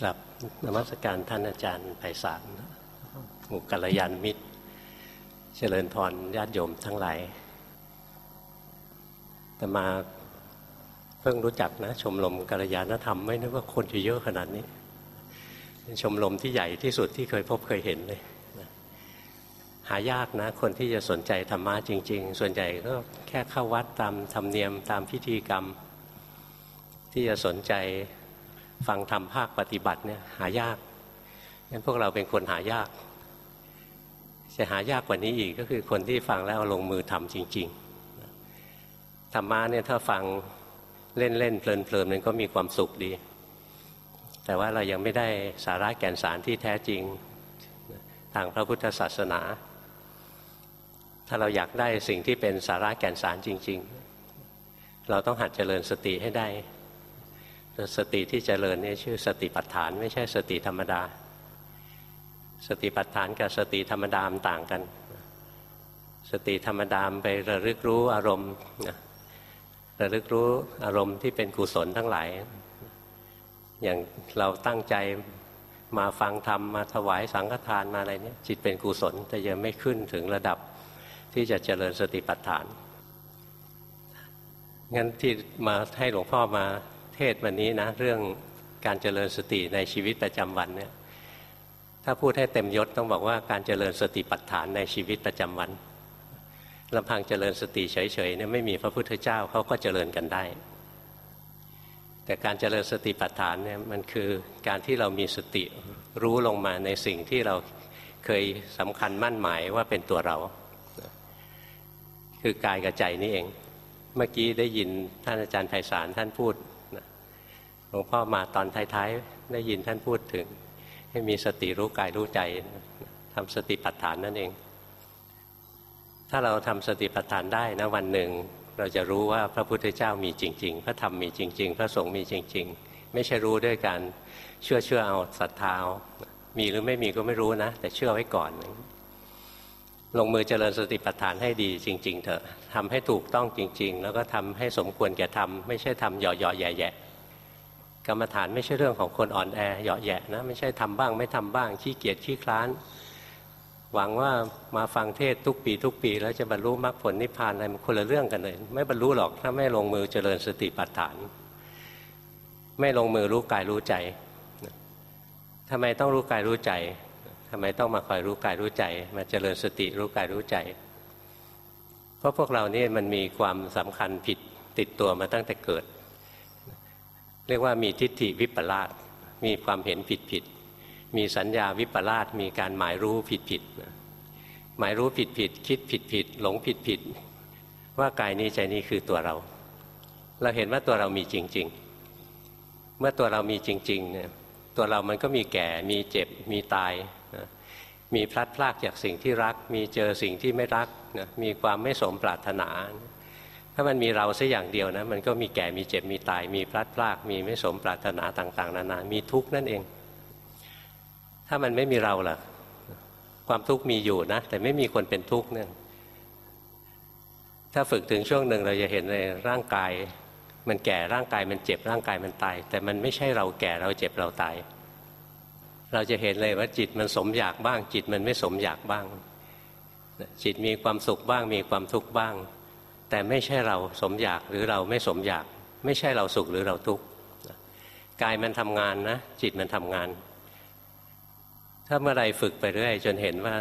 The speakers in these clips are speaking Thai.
กลับนมัสการท่านอาจารย์ไพศาลหมู่กัลยาณมิตร เจริญพรญาติโยมทั้งหลายแต่มาเพิ่งรู้จักนะ ชมรมกัลยาณธรรมไม่นึกว่าคนจะเยอะขนาดนี้ เป็นชมรมที่ใหญ่ที่สุดที่เคยพบเคยเห็นเลยหายากนะ คนที่จะสนใจธรรมะจริง ๆ ส่วนใหญ่ก็แค่เข้าวัดตามธรรมเนียมตามพิธีกรรม ที่จะสนใจ ฟังธรรมภาคปฏิบัติเนี่ยหายากงั้นพวกเราเป็นคนหายาก จะหายากกว่านี้อีกก็คือคนที่ฟังแล้วลงมือทำจริงๆธรรมะเนี่ยถ้าฟังเล่นๆเพลินๆมันก็มีความสุขดี แต่ว่าเรายังไม่ได้สาระแก่นสารที่แท้จริงทางพระพุทธศาสนา ถ้าเราอยากได้สิ่งที่เป็นสาระแก่นสารจริง ๆ เราต้องหัดเจริญสติให้ได้ สติที่เจริญนี่ชื่อสติปัฏฐาน ไม่ใช่สติธรรมดา สติปัฏฐานกับสติธรรมดามต่างกัน สติธรรมดามไประลึกรู้อารมณ์ระลึกรู้อารมณ์ที่เป็นกุศลทั้งหลาย อย่างเราตั้งใจมาฟังธรรมมาถวายสังฆทานมาอะไรเนี่ยจิตเป็นกุศลแต่ยังไม่ขึ้นถึงระดับที่จะเจริญสติปัฏฐานงั้นที่มาให้หลวงพ่อมา เทศวันนี้นะ เรื่องการเจริญสติในชีวิตประจำวันเนี่ยถ้าพูดให้เต็มยศต้องบอกว่าการเจริญสติปัฏฐานในชีวิตประจำวันลำพังเจริญสติเฉยๆเนี่ยไม่มีพระพุทธเจ้าเขาก็เจริญกันได้ แต่การเจริญสติปัฏฐานเนี่ยมันคือการที่เรามีสติรู้ลงมาในสิ่งที่เราเคยสำคัญมั่นหมายว่าเป็นตัวเรา คือกายกับใจนี่เอง เมื่อกี้ได้ยินท่านอาจารย์ไพศาลท่านพูด หลวงพ่อมาตอนท้ายๆได้ยินท่านพูดถึง ให้มีสติรู้กายรู้ใจทำสติปัฏฐานนั่นเอง ถ้าเราทำสติปัฏฐานได้นะวันหนึ่ง เราจะรู้ว่าพระพุทธเจ้ามีจริง ๆ พระธรรมมีจริง ๆ พระสงฆ์มีจริง ๆ ไม่ใช่รู้ด้วยการเชื่อเชื่อเอาศรัทธามีหรือไม่มีก็ไม่รู้นะ แต่เชื่อไว้ก่อน ลงมือเจริญสติปัฏฐานให้ดีจริง ๆ เถอะทำให้ถูกต้องจริง ๆ แล้วก็ทำให้สมควรแก่ทำไม่ใช่ทำหย่อๆแย่ๆ กรรมฐานไม่ใช่เรื่องของคนอ่อนแอเหยาะแยะนะไม่ใช่ทำบ้าง ไม่ทำบ้างขี้เกียจขี้คลาน หวังว่ามาฟังเทศทุกปีทุกปี แล้วจะบรรลุมรรคผลนิพพานอะไรมันคนละเรื่องกันเลย ไม่บรรลุหรอกถ้าไม่ลงมือเจริญสติปัฏฐาน ไม่ลงมือรู้กายรู้ใจทำไมต้องรู้กายรู้ใจทำไมต้องมาคอยรู้กายรู้ใจ มาเจริญสติรู้กายรู้ใจ เพราะพวกเรานี่มันมีความสำคัญผิดติดตัวมาตั้งแต่เกิด รียกว่ามีทิฏฐิวิปลาสมีความเห็นผิดผิดมีสัญญาวิปลาสมีการหมายรู้ผิดผิดหมายรู้ผิดผิดคิดผิดผิดหลงผิดผิดว่ากายนี้ใจนี้คือตัวเรา เราเห็นว่าตัวเรามีจริง ๆ เมื่อตัวเรามีจริงๆเนี่ยตัวเรามันก็มีแก่ มีเจ็บ มีตายมีพลัดพรากจากสิ่งที่รัก มีเจอสิ่งที่ไม่รักมีความไม่สมปรารถนา ถ้ามันมีเราสัอย่างเดียวนะมันก็มีแก่มีเจ็บมีตาย มีพลัดพราก มีไม่สมปรารถนาต่าง ๆ นานา มีทุกข์นั่นเอง ถ้ามันไม่มีเราล่ะ ความทุกข์มีอยู่นะ แต่ไม่มีคนเป็นทุกข์เนี่ยถ้าฝึกถึงช่วงหนึ่งเราจะเห็นในร่างกาย มันแก่ร่างกายมันเจ็บร่างกายมันตาย แต่มันไม่ใช่เราแก่เราเจ็บเราตาย เราจะเห็นเลยว่าจิตมันสมอยากบ้าง จิตมันไม่สมอยากบ้าง จิตมีความสุขบ้าง มีความทุกข์บ้าง แต่ไม่ใช่เราสมอยากหรือเราไม่สมอยาก ไม่ใช่เราสุขหรือเราทุกข์กายมันทำงานนะ จิตมันทำงาน ถ้าเมื่อไรฝึกไปเรื่อยจนเห็นว่า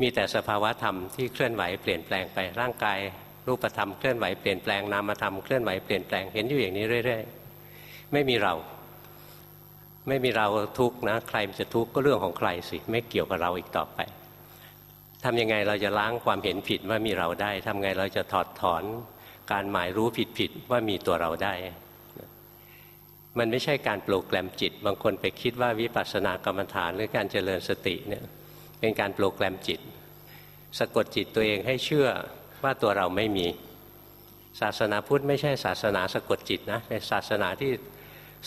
มีแต่สภาวะธรรมที่เคลื่อนไหวเปลี่ยนแปลงไปร่างกายรูปธรรมเคลื่อนไหวเปลี่ยนแปลงนามธรรมเคลื่อนไหวเปลี่ยนแปลงเห็นอยู่อย่างนี้เรื่อยๆไม่มีเรา ไม่มีเราทุกข์นะ ใครจะทุกข์ก็เรื่องของใครสิ ไม่เกี่ยวกับเราอีกต่อไป ทำยังไงเราจะล้างความเห็นผิดว่ามีเราได้ทำไงเราจะถอดถอนการหมายรู้ผิดผิดว่ามีตัวเราได้ มันไม่ใช่การปลูกแกลมจิต บางคนไปคิดว่าวิปัสสนากรรมฐานหรือการเจริญสติเนี่ยเป็นการปลูกแกลมจิต สะกดจิตตัวเองให้เชื่อว่าตัวเราไม่มี ศาสนาพุทธไม่ใช่ศาสนาสะกดจิตนะเป็นศาสนาที่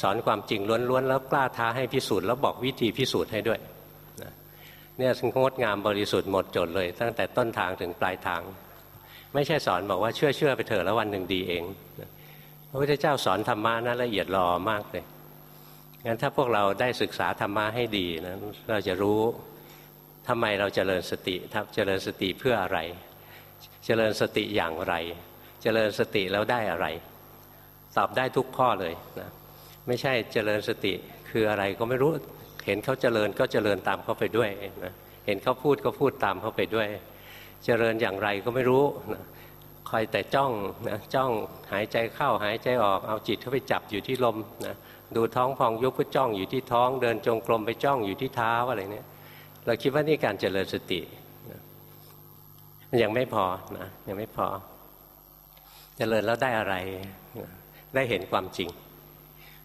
สอนความจริงล้วนๆแล้วกล้าท้าให้พิสูจน์แล้วบอกวิธีพิสูจน์ให้ด้วย เนี่ยงดงามบริสุทธิ์หมดจดเลย ตั้งแต่ต้นทางถึงปลายทาง ไม่ใช่สอนบอกว่าเชื่อเชื่อไปเถอะแล้ววันหนึ่งดีเองพระพุทธเจ้าสอนธรรมะนะละเอียดรอมากเลยงั้นถ้าพวกเราได้ศึกษาธรรมะให้ดีนะเราจะรู้ทำไมเราจเจริญสติทับเจริญสติเพื่ออะไรเจริญสติอย่างไรเจริญสติแล้วได้อะไร ตอบได้ทุกข้อเลยนะไม่ใช่เจริญสติคืออะไรก็ไม่รู้ เห็นเขาเจริญก็เจริญตามเขาไปด้วยนะเห็นเขาพูดก็พูดตามเขาไปด้วย เจริญอย่างไรก็ไม่รู้นะคอยแต่จ้องนะจ้องหายใจเข้าหายใจออกเอาจิตเข้าไปจับอยู่ที่ลมนะดูท้องพองยุบก็จ้องอยู่ที่ท้องเดินจงกรมไปจ้องอยู่ที่เท้าอะไรเนี่ยเราคิดว่านี่การเจริญสติมันยังไม่พอนะยังไม่พอ เจริญแล้วได้อะไร ได้เห็นความจริง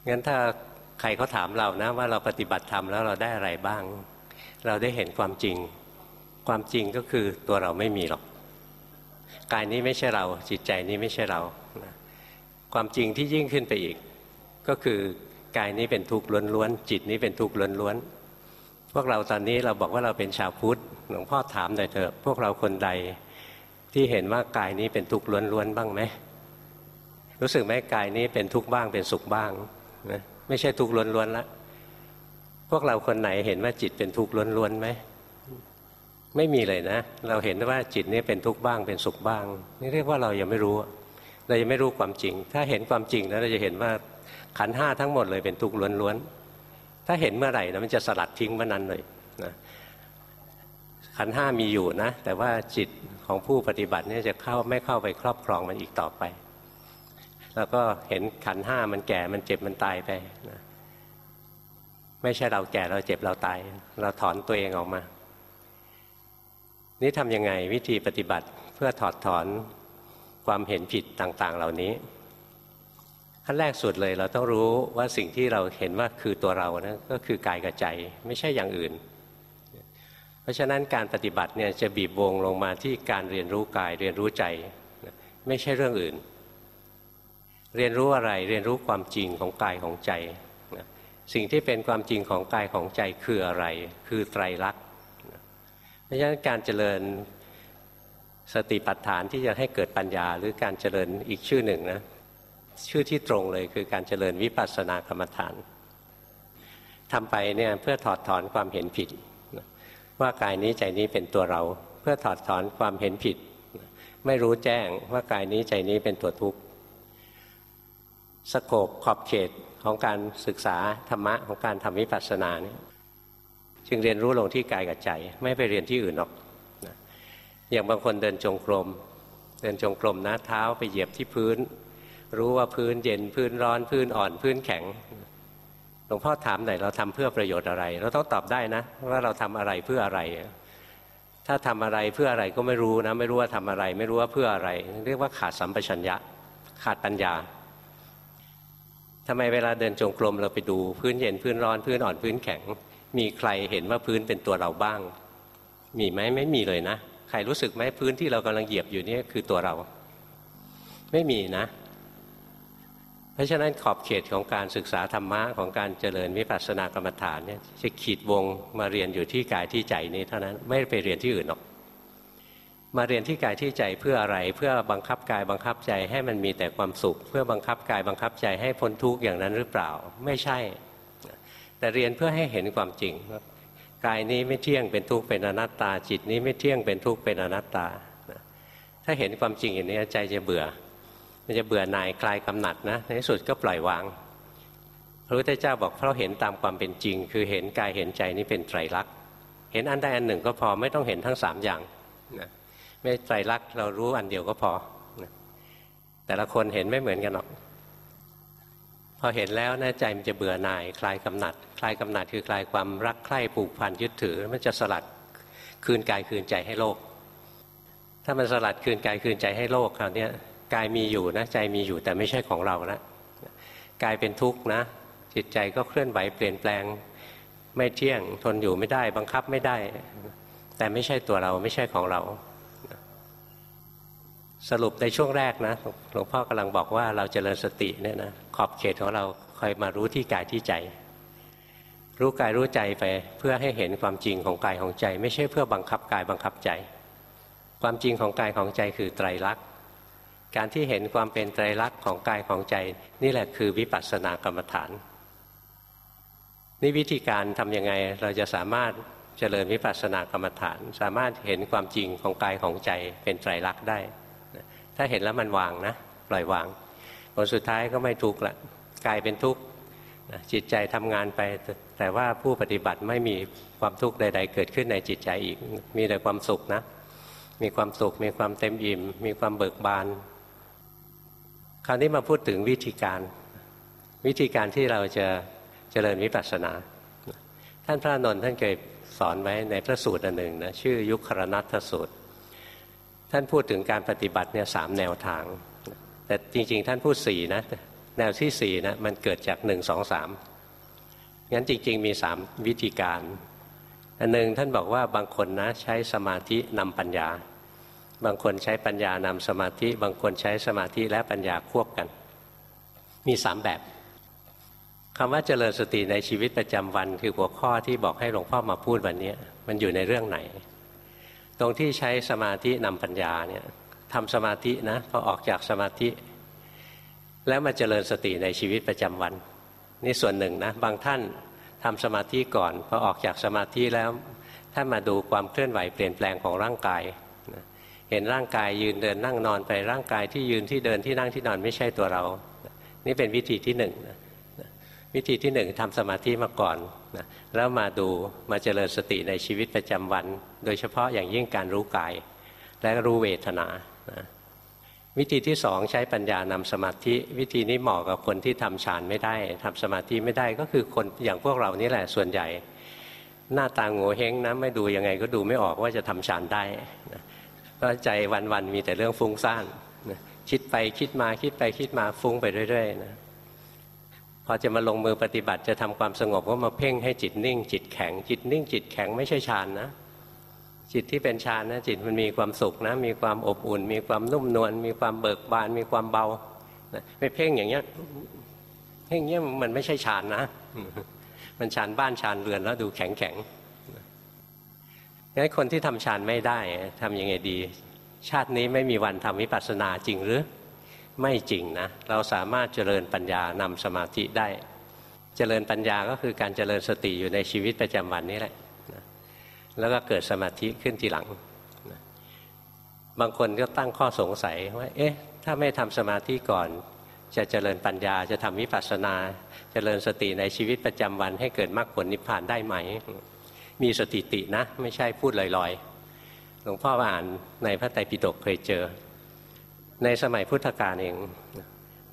งั้นถ้า ใครเขาถามเรานะว่าเราปฏิบัติธรรมแล้วเราได้อะไรบ้าง เราได้เห็นความจริง ความจริงก็คือตัวเราไม่มีหรอกกายนี้ไม่ใช่เราจิตใจนี้ไม่ใช่เรา ความจริงที่ยิ่งขึ้นไปอีก ก็คือกายนี้เป็นทุกข์ล้วนๆจิตนี้เป็นทุกข์ล้วนๆพวกเราตอนนี้เราบอกว่าเราเป็นชาวพุทธหลวงพ่อถามหน่อยเถอะพวกเราคนใดที่เห็นว่ากายนี้เป็นทุกข์ล้วนๆบ้างไหมรู้สึกไหมกายนี้เป็นทุกข์บ้างเป็นสุขบ้างนะ ไม่ใช่ทุกข์ล้วนๆละพวกเราคนไหนเห็นว่าจิตเป็นทุกข์ล้วนๆไหมไม่มีเลยนะ เราเห็นว่าจิตนี้เป็นทุกข์บ้างเป็นสุขบ้าง นี่เรียกว่าเรายังไม่รู้ เรายังไม่รู้ความจริง ถ้าเห็นความจริงแล้วเราจะเห็นว่าขันห้าทั้งหมดเลยเป็นทุกข์ล้วนๆถ้าเห็นเมื่อไหร่นะมันจะสลัดทิ้งเมื่อนั้นเลยนะขันห้ามีอยู่นะ แต่ว่าจิตของผู้ปฏิบัติเนี่ยจะเข้าไม่เข้าไปครอบครองมันอีกต่อไป แล้วก็เห็นขันห้ามันแก่มันเจ็บมันตายไปนะไม่ใช่เราแก่เราเจ็บเราตาย เราถอนตัวเองออกมา นี่ทำยังไงวิธีปฏิบัติเพื่อถอดถอนความเห็นผิดต่างๆ เหล่านี้ขั้นแรกสุดเลยเราต้องรู้ว่าสิ่งที่เราเห็นว่าคือตัวเรานะก็คือกายกับใจไม่ใช่อย่างอื่น เพราะฉะนั้นการปฏิบัติเนี่ยจะบีบวงลงมาที่การเรียนรู้กายเรียนรู้ใจ ไม่ใช่เรื่องอื่น เรียนรู้อะไรเรียนรู้ความจริงของกายของใจสิ่งที่เป็นความจริงของกายของใจคืออะไร คือไตรลักษณ์เพราะฉะนั้นการเจริญสติปัฏฐานที่จะให้เกิดปัญญาหรือการเจริญอีกชื่อหนึ่งนะชื่อที่ตรงเลยคือการเจริญวิปัสสนากรรมฐานทำไปเนี่ยเพื่อถอดถอนความเห็นผิด ว่ากายนี้ใจนี้เป็นตัวเรา เพื่อถอดถอนความเห็นผิด ไม่รู้แจ้งว่ากายนี้ใจนี้เป็นตัวทุกข์ สโคบขอบเขตของการศึกษาธรรมะของการทำวิปัสสนาเนี่ยจึงเรียนรู้ลงที่กายกับใจ ไม่ไปเรียนที่อื่นหรอกนะอย่างบางคนเดินจงกรม เดินจงกรมนะเท้าไปเหยียบที่พื้น รู้ว่าพื้นเย็นพื้นร้อนพื้นอ่อนพื้นแข็งหลวงพ่อถามหน่อยเราทำเพื่อประโยชน์อะไร เราต้องตอบได้นะ ว่าเราทำอะไรเพื่ออะไร ถ้าทำอะไรเพื่ออะไรก็ไม่รู้นะ ไม่รู้ว่าทำอะไร ไม่รู้ว่าเพื่ออะไร เรียกว่าขาดสัมปชัญญะ ขาดปัญญา ทำไมเวลาเดินจงกรมเราไปดูพื้นเย็นพื้นร้อนพื้นอ่อนพื้นแข็ง มีใครเห็นว่าพื้นเป็นตัวเราบ้าง มีไหมไม่มีเลยนะใครรู้สึกไหมพื้นที่เรากำลังเหยียบอยู่นี่คือตัวเรา ไม่มีนะ เพราะฉะนั้นขอบเขตของการศึกษาธรรมะของการเจริญวิปัสสนากรรมฐานเนี่ยจะขีดวงมาเรียนอยู่ที่กายที่ใจนี้เท่านั้นไม่ไปเรียนที่อื่นหรอก มาเรียนที่กายที่ใจเพื่ออะไร เพื่อบังคับกายบังคับใจให้มันมีแต่ความสุข เพื่อบังคับกายบังคับใจให้พ้นทุกข์อย่างนั้นหรือเปล่า ไม่ใช่ แต่เรียนเพื่อให้เห็นความจริงกายนี้ไม่เที่ยงเป็นทุกข์เป็นอนัตตา จิตนี้ไม่เที่ยงเป็นทุกข์เป็นอนัตตา ถ้าเห็นความจริงอย่างนี้ใจจะเบื่อ มันจะเบื่อหน่ายคลายกำหนัดนะในที่สุดก็ปล่อยวางพระพุทธเจ้าบอกเพราะเห็นตามความเป็นจริง คือเห็นกายเห็นใจนี้เป็นไตรลักษณ์เห็นอันใดอันหนึ่งก็พอไม่ต้องเห็นทั้งสามอย่างนะ ไม่ไตรลักษณ์เรารู้อันเดียวก็พอ แต่ละคนเห็นไม่เหมือนกันหรอก พอเห็นแล้วนะใจมันจะเบื่อหน่าย คลายกำหนัด คลายกำหนัดคือคลายความรักใคร่ผูกพันยึดถือ มันจะสลัดคืนกายคืนใจให้โลก ถ้ามันสลัดคืนกายคืนใจให้โลกคราวนี้กายมีอยู่นะใจมีอยู่แต่ไม่ใช่ของเราแล้วกายเป็นทุกข์นะ จิตใจก็เคลื่อนไหวเปลี่ยนแปลงไม่เที่ยงทนอยู่ไม่ได้ บังคับไม่ได้ แต่ไม่ใช่ตัวเราไม่ใช่ของเรา สรุปในช่วงแรกนะหลวงพ่อกำลังบอกว่าเราจเจริญสติเนี่ยนะขอบเขตของเราคอยมารู้ที่กายที่ใจ รู้กายรู้ใจไปเพื่อให้เห็นความจริงของกายของใจ ไม่ใช่เพื่อบังคับกายบังคับใจ ความจริงของกายของใจคือไตรลักษณ์การที่เห็นความเป็นไตรลักษณ์ของกายของใจ นี่แหละคือวิปัสสนากรรมฐานนี่วิธีการทำยังไงเราจะสามารถเจริญวิปัสสนากรรมฐาน สามารถเห็นความจริงของกายของใจเป็นไตรลักษณ์ได้ ถ้าเห็นแล้วมันวางนะปล่อยวางผลสุดท้ายก็ไม่ทุกข์ละกลายเป็นทุกข์จิตใจทำงานไป แต่ว่าผู้ปฏิบัติไม่มีความทุกข์ใด ๆ เกิดขึ้นในจิตใจอีก มีแต่ความสุขนะ มีความสุข มีความเต็มอิ่ม มีความเบิกบาน คราวนี้มาพูดถึงวิธีการ วิธีการที่เราจะเจริญวิปัสสนา ท่านพระนนท์ท่านเคยสอนไว้ในพระสูตรอันหนึ่งนะชื่อยุครนัตสูตร ท่านพูดถึงการปฏิบัติเนี่ยสามแนวทาง แต่จริง ๆ ท่านพูดสี่นะแนวที่สี่นะมันเกิดจากหนึ่งสองสามงั้นจริง ๆ มีสามวิธีการอันหนึ่งท่านบอกว่าบางคนนะใช้สมาธินำปัญญา บางคนใช้ปัญญานำสมาธิ บางคนใช้สมาธิและปัญญาควบกัน มีสามแบบคำว่าเจริญสติในชีวิตประจำวันคือหัวข้อที่บอกให้หลวงพ่อมาพูดวันนี้มันอยู่ในเรื่องไหน ตรงที่ใช้สมาธินำปัญญาเนี่ยทำสมาธินะพอออกจากสมาธิ แล้วมาเจริญสติในชีวิตประจำวัน นี่ส่วนหนึ่งนะบางท่านทำสมาธิก่อนพอออกจากสมาธิแล้วท่านมาดูความเคลื่อนไหวเปลี่ยนแปลงของร่างกายเห็นร่างกายยืนเดินนั่งนอนไปร่างกายที่ยืนที่เดินที่นั่งที่นอนไม่ใช่ตัวเรา นี่เป็นวิธีที่หนึ่งนะ วิธีที่หนึ่งทำสมาธิมาก่อนนะแล้วมาดูมาเจริญสติในชีวิตประจำวัน โดยเฉพาะอย่างยิ่งการรู้กาย และรู้เวทนานะวิธีที่สองใช้ปัญญานำสมาธิ วิธีนี้เหมาะกับคนที่ทำฌานไม่ได้ทำสมาธิไม่ได้ก็คือคนอย่างพวกเรานี่แหละส่วนใหญ่ หน้าตาโง่เฮงนะไม่ดูยังไงก็ดูไม่ออกว่าจะทำฌานได้เพราะใจวันๆมีแต่เรื่องฟุ้งซ่านคิดไปคิดมาคิดไปคิดมาฟุ้งไปเรื่อยๆนะ พอจะมาลงมือปฏิบัติจะทำความสงบก็มาเพ่งให้จิตนิ่ง จิตแข็ง จิตนิ่ง จิตแข็งไม่ใช่ฌานนะ จิตที่เป็นฌานนะจิตมันมีความสุขนะ มีความอบอุ่น มีความนุ่มนวลมีความเบิกบาน มีความเบาไม่เพ่งอย่างเงี้ยเพ่งเงี้ยมันไม่ใช่ฌานนะ มันฌานบ้านฌานเรือนแล้วดูแข็งแข็งงั้นคนที่ทำฌานไม่ได้ทำยังไงดี ชาตินี้ไม่มีวันทำวิปัสสนาจริงหรือ ไม่จริงนะเราสามารถเจริญปัญญานำสมาธิได้ เจริญปัญญาก็คือการเจริญสติอยู่ในชีวิตประจำวันนี้แหละแล้วก็เกิดสมาธิขึ้นทีหลัง บางคนก็ตั้งข้อสงสัยว่า เอ๊ะ ถ้าไม่ทำสมาธิก่อน จะเจริญปัญญาจะทำวิปัสสนา เจริญสติในชีวิตประจำวัน ให้เกิดมรรคผลนิพพานได้ไหม มีสติตินะ ไม่ใช่พูดลอยๆ หลวงพ่ออ่านในพระไตรปิฎกเคยเจอ ในสมัยพุทธกาลเอง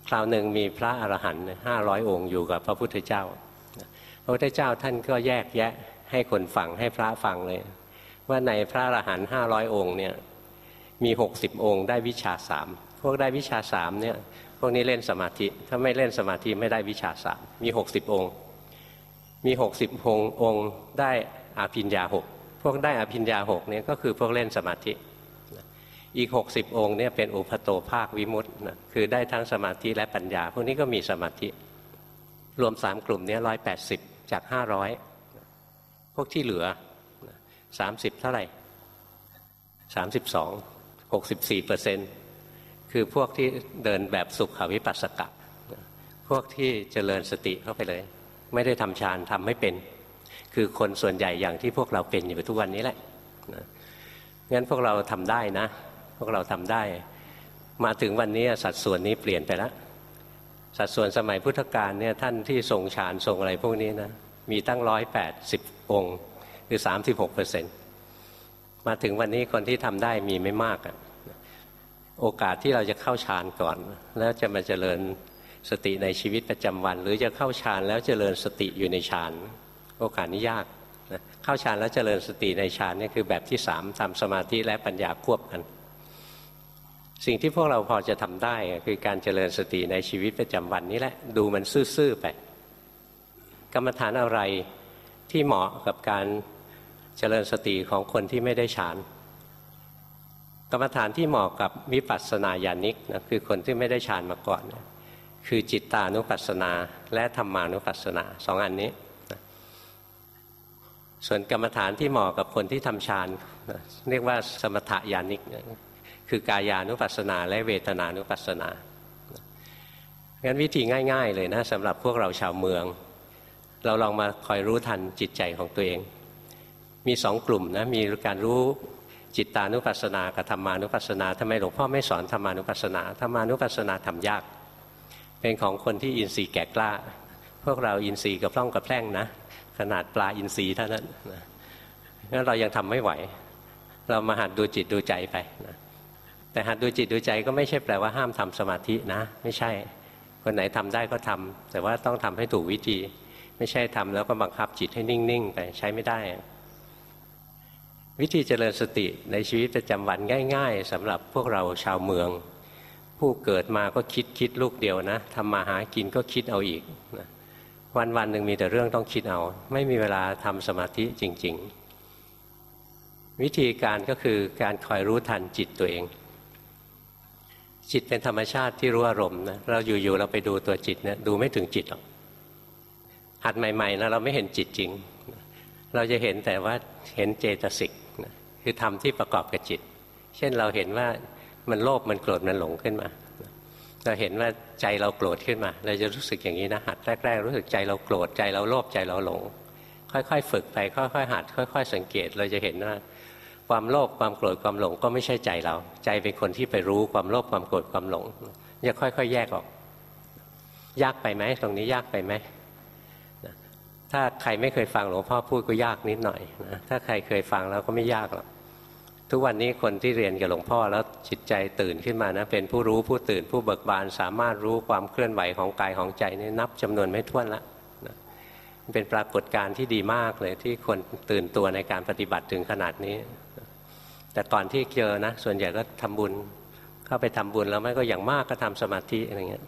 คราวหนึ่งมีพระอรหันต์ห้าร้อยองค์อยู่กับพระพุทธเจ้า พระพุทธเจ้าท่านก็แยกแยะให้คนฟังให้พระฟังเลย ว่าในพระอรหันต์ห้าร้อยองค์เนี่ยมีหกสิบองค์ได้วิชาสามพวกได้วิชาสามเนี่ยพวกนี้เล่นสมาธิถ้าไม่เล่นสมาธิไม่ได้วิชาสามมีหกสิบองค์ มีหกสิบองค์องค์ได้อภิญญาหกพวกได้อภิญญาหกเนี่ยก็คือพวกเล่นสมาธิ อีกหกสิบองค์เนี่ยเป็นอุปโตภาควิมุตต์นะคือได้ทั้งสมาธิและปัญญา พวกนี้ก็มีสมาธิ รวมสามกลุ่มนี้ร้อยแปดสิบจากห้าร้อยวกที่เหลือสามสิบเท่าไหร่สามสิบสองหกสิบสี่เปอร์เซ็นคือพวกที่เดินแบบสุขวิปัสสกะ พวกที่เจริญสติเข้าไปเลย ไม่ได้ทำฌานทำไม่เป็น คือคนส่วนใหญ่อย่างที่พวกเราเป็นอยู่ทุกวันนี้แหละงั้นพวกเราทำได้นะ พวกเราทำได้ มาถึงวันนี้สัดส่วนนี้เปลี่ยนไปแล้วสัดส่วนสมัยพุทธกาลเนี่ยท่านที่ทรงฌานทรงอะไรพวกนี้นะมีตั้งร้อยแปดสิบองค์คือสามสิบหกเปอร์เซ็นต์มาถึงวันนี้คนที่ทำได้มีไม่มากอะโอกาสที่เราจะเข้าฌานก่อน แล้วจะมาเจริญสติในชีวิตประจำวัน หรือจะเข้าฌานแล้วเจริญสติอยู่ในฌานโอกาสนี้ยากนะเข้าฌานแล้วเจริญสติในฌานนี่คือแบบที่สามทำสมาธิและปัญญาควบกัน สิ่งที่พวกเราพอจะทำได้คือการเจริญสติในชีวิตประจำวันนี้แหละ ดูมันซื่อๆไป กรรมฐานอะไรที่เหมาะกับการเจริญสติของคนที่ไม่ได้ฌาน กรรมฐานที่เหมาะกับวิปัสสนาญาณิกนะคือคนที่ไม่ได้ฌานมาก่อนนะคือจิตตานุปัสสนาและธรรมานุปัสสนาสองอันนี้นะส่วนกรรมฐานที่เหมาะกับคนที่ทำฌานนะเรียกว่าสมถญาณิกนะ คือกายานุปัสสนา และเวทนานุปัสสนางั้นวิธีง่าย ๆ เลยนะสำหรับพวกเราชาวเมือง เราลองมาคอยรู้ทันจิตใจของตัวเอง มีสองกลุ่มนะมีการรู้จิตตานุปัสสนากับธรรมานุปัสสนาทำไมหลวงพ่อไม่สอนธรรมานุปัสสนาธรรมานุปัสสนาทำยาก เป็นของคนที่อินทรีย์แก่กล้า พวกเราอินทรีย์กับพร่องกับแพร่งนะ ขนาดปลาอินทรีย์เท่านั้นนะงั้นเรายังทำไม่ไหว เรามาหัดดูจิตดูใจไปนะ แต่หัดดูจิตดูใจก็ไม่ใช่แปลว่าห้ามทำสมาธินะ ไม่ใช่ คนไหนทำได้ก็ทำแต่ว่าต้องทำให้ถูกวิธี ไม่ใช่ทำแล้วก็บังคับจิตให้นิ่งๆไปใช้ไม่ได้ วิธีเจริญสติในชีวิตประจำวันง่าย ๆสำหรับพวกเราชาวเมือง ผู้เกิดมาก็คิดคิดลูกเดียวนะทำมาหากินก็คิดเอาอีกนะวันวันหนึ่งมีแต่เรื่องต้องคิดเอา ไม่มีเวลาทำสมาธิจริง ๆ วิธีการก็คือการคอยรู้ทันจิตตัวเอง จิตเป็นธรรมชาติที่รู้อารมณ์นะเราอยู่ๆเราไปดูตัวจิตเนี่ยดูไม่ถึงจิตหรอกหัดใหม่ๆนะเราไม่เห็นจิตจริง เราจะเห็นแต่ว่าเห็นเจตสิกนะคือธรรมที่ประกอบกับจิต เช่นเราเห็นว่ามันโลภมันโกรธมันหลงขึ้นมาเราเห็นว่าใจเราโกรธขึ้นมา เราจะรู้สึกอย่างนี้นะหัดแรกๆรู้สึกใจเราโกรธใจเราโลภใจเราหลง ค่อยๆ ฝึกไปค่อยๆหัด ค่อย ๆ สังเกตเราจะเห็นว่า ความโลภความโกรธความหลงก็ไม่ใช่ใจเรา ใจเป็นคนที่ไปรู้ความโลภความโกรธความหลงจะค่อยๆ แยกออก ยากไปไหมตรงนี้ยากไปไหมถ้าใครไม่เคยฟังหลวงพ่อพูดก็ยากนิดหน่อยนะถ้าใครเคยฟังแล้วก็ไม่ยากหรอกทุกวันนี้คนที่เรียนกับหลวงพ่อแล้วจิตใจตื่นขึ้นมานะเป็นผู้รู้ผู้ตื่นผู้เบิกบาน สามารถรู้ความเคลื่อนไหวของกายของใจนี่นับจำนวนไม่ถ้วนละเป็นปรากฏการณ์ที่ดีมากเลยที่คนตื่นตัวในการปฏิบัติถึงขนาดนี้ แต่ก่อนที่เจอนะ ส่วนใหญ่ก็ทำบุญ เข้าไปทำบุญแล้วไม่ก็อย่างมากก็ทำสมาธิอะไรเงี้ย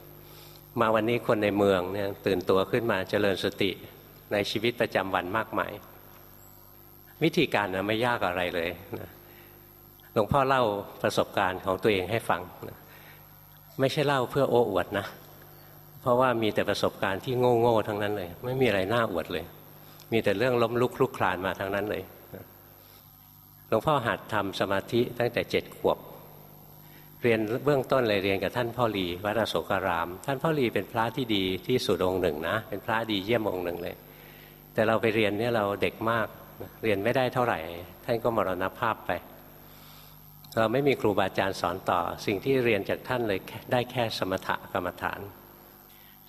มาวันนี้คนในเมืองเนี่ยตื่นตัวขึ้นมาเจริญสติในชีวิตประจำวันมากมาย วิธีการนะไม่ยากอะไรเลยนะหลวงพ่อเล่าประสบการณ์ของตัวเองให้ฟังนะไม่ใช่เล่าเพื่อโอ้อวดนะ เพราะว่ามีแต่ประสบการณ์ที่โง่ๆทั้งนั้นเลย ไม่มีอะไรน่าอวดเลย มีแต่เรื่องล้มลุกคลุกคลานมาทั้งนั้นเลย หลวงพ่อหัดทำสมาธิตั้งแต่เจ็ดขวบ เรียนเบื้องต้นเลยเรียนกับท่านพ่อหลีวัดอโศการาม ท่านพ่อหลีเป็นพระที่ดีที่สุดองค์หนึ่งนะ เป็นพระดีเยี่ยมองค์หนึ่งเลย แต่เราไปเรียนเนี่ยเราเด็กมากเรียนไม่ได้เท่าไหร่ ท่านก็มรณภาพไป เราไม่มีครูบาอาจารย์สอนต่อ สิ่งที่เรียนจากท่านเลยได้แค่สมถกรรมฐาน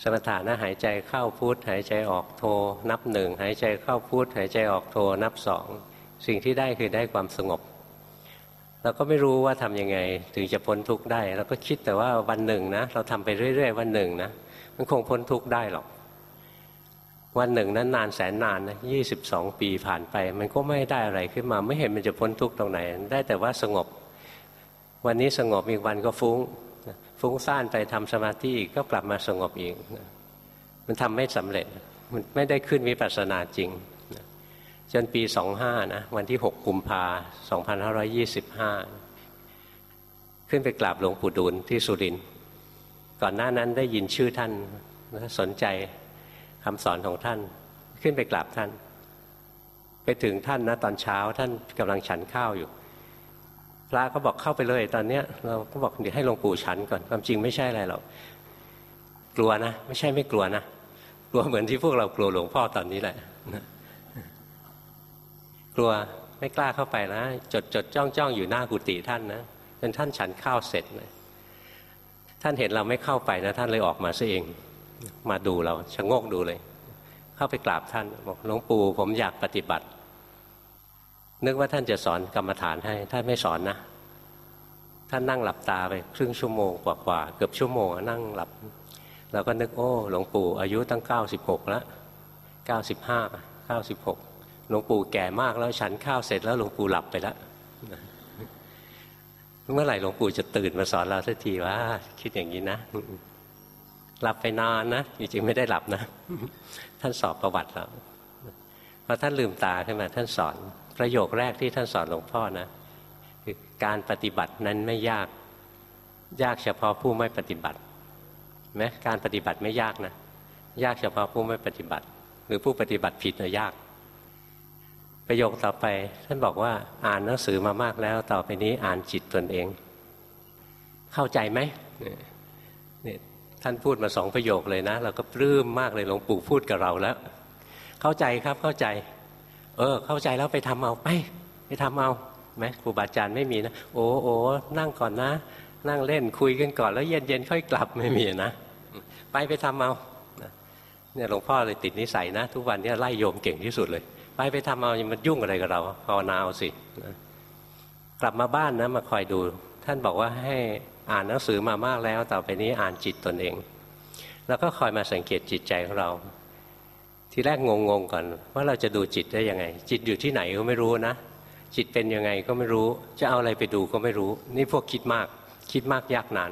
สมถะนะหายใจเข้าพุทหายใจออกโทนับหนึ่งหายใจเข้าพุทหายใจออกโทนับสอง สิ่งที่ได้คือได้ความสงบเราก็ไม่รู้ว่าทํำยังไงถึงจะพ้นทุกข์ได้เราก็คิดแต่ว่าวันหนึ่งนะเราทำไปเรื่อย ๆ วันหนึ่งนะมันคงพ้นทุกข์ได้หรอก วันหนึ่งนั้นนานแสนนานนะยี่สิบสองปีผ่านไป มันก็ไม่ได้อะไรขึ้นมา ไม่เห็นมันจะพ้นทุกข์ตรงไหน ได้แต่ว่าสงบ วันนี้สงบอีกวันก็ฟุง้ง ฟุ้งซ่านไปทำสมาธิอีกก็กลับมาสงบอีกมันทำไม่สำเร็จ มันไม่ได้ขึ้นวิปัสสนาจริง จนปี 25นะวันที่ 6 กุมภา2525 ขึ้นไปกราบหลวงปู่ดูลที่สุรินทร์ก่อนหน้านั้นได้ยินชื่อท่านสนใจคำสอนของท่าน ขึ้นไปกราบท่าน ไปถึงท่านนะตอนเช้าท่านกำลังฉันข้าวอยู่ พระก็บอกเข้าไปเลยตอนเนี้ยเราก็บอกเดี๋ยวให้หลวงปู่ฉันก่อนความจริงไม่ใช่อะไรหรอกกลัวนะ ไม่ใช่ไม่กลัวนะ กลัวเหมือนที่พวกเรากลัวหลวงพ่อตอนนี้แหละ กลัวไม่กล้าเข้าไปนะ จดจดจ้องจ้องอยู่หน้ากุฏิท่านนะจนท่านฉันข้าวเสร็จเลยท่านเห็นเราไม่เข้าไปนะ ท่านเลยออกมาซะเอง มาดูเราชะโงกดูเลย เข้าไปกราบท่านบอกหลวงปู่ผมอยากปฏิบัติ นึกว่าท่านจะสอนกรรมฐานให้ ท่านไม่สอนนะ ท่านนั่งหลับตาไปครึ่งชั่วโมงกว่าๆเกือบชั่วโมงนั่งหลับเราก็นึกโอ้ หลวงปู่อายุตั้งเก้าสิบหกแล้วเก้าสิบ หลวงปู่แก่มากแล้วฉันข้าวเสร็จแล้วหลวงปู่หลับไปแล้วเมื่อไหร่หลวงปู่จะตื่นมาสอนเราสักทีว่า คิดอย่างนี้นะหลับไปนานนะจริงๆไม่ได้หลับนะ ท่านสอบประวัติแล้วพอท่านลืมตาขึ้นมา ท่านสอนประโยคแรกที่ท่านสอนหลวงพ่อนะคือการปฏิบัตินั้นไม่ยาก ยากเฉพาะผู้ไม่ปฏิบัติไหมการปฏิบัติไม่ยากนะ ยากเฉพาะผู้ไม่ปฏิบัติ หรือผู้ปฏิบัติผิดเนะยาก ประโยคต่อไป ท่านบอกว่าอ่านหนังสือมามากแล้ว ต่อไปนี้อ่านจิตตนเอง เข้าใจไหมเนี่ยท่านพูดมาสองประโยคเลยนะ เราก็ปลื้มมากเลยหลวงปู่พูดกับเราแล้ว เข้าใจครับเข้าใจ เออ เข้าใจแล้วไปทำเอาไป ไปทำเอาไหมครูบาอาจารย์ไม่มีนะโอ้โอ้นั่งก่อนนะ นั่งเล่นคุยกันก่อนแล้วเย็นเย็นค่อยกลับไม่มีนะไปไปทำเอาเนี่ยหลวงพ่อเลยติดนิสัยนะ ทุกวันนี้ไล่โยมเก่งที่สุดเลย ไปไปทำเอามันยุ่งอะไรกับเราภาวนาเอาสิกลับมาบ้านนะมาคอยดู ท่านบอกว่าให้อ่านหนังสือมามากแล้ว ต่อไปนี้อ่านจิตตนเอง แล้วก็คอยมาสังเกตจิตใจของเรา ทีแรกงงๆก่อน ว่าเราจะดูจิตได้ยังไง จิตอยู่ที่ไหนก็ไม่รู้นะจิตเป็นยังไงก็ไม่รู้ จะเอาอะไรไปดูก็ไม่รู้ นี่พวกคิดมาก คิดมากยากนาน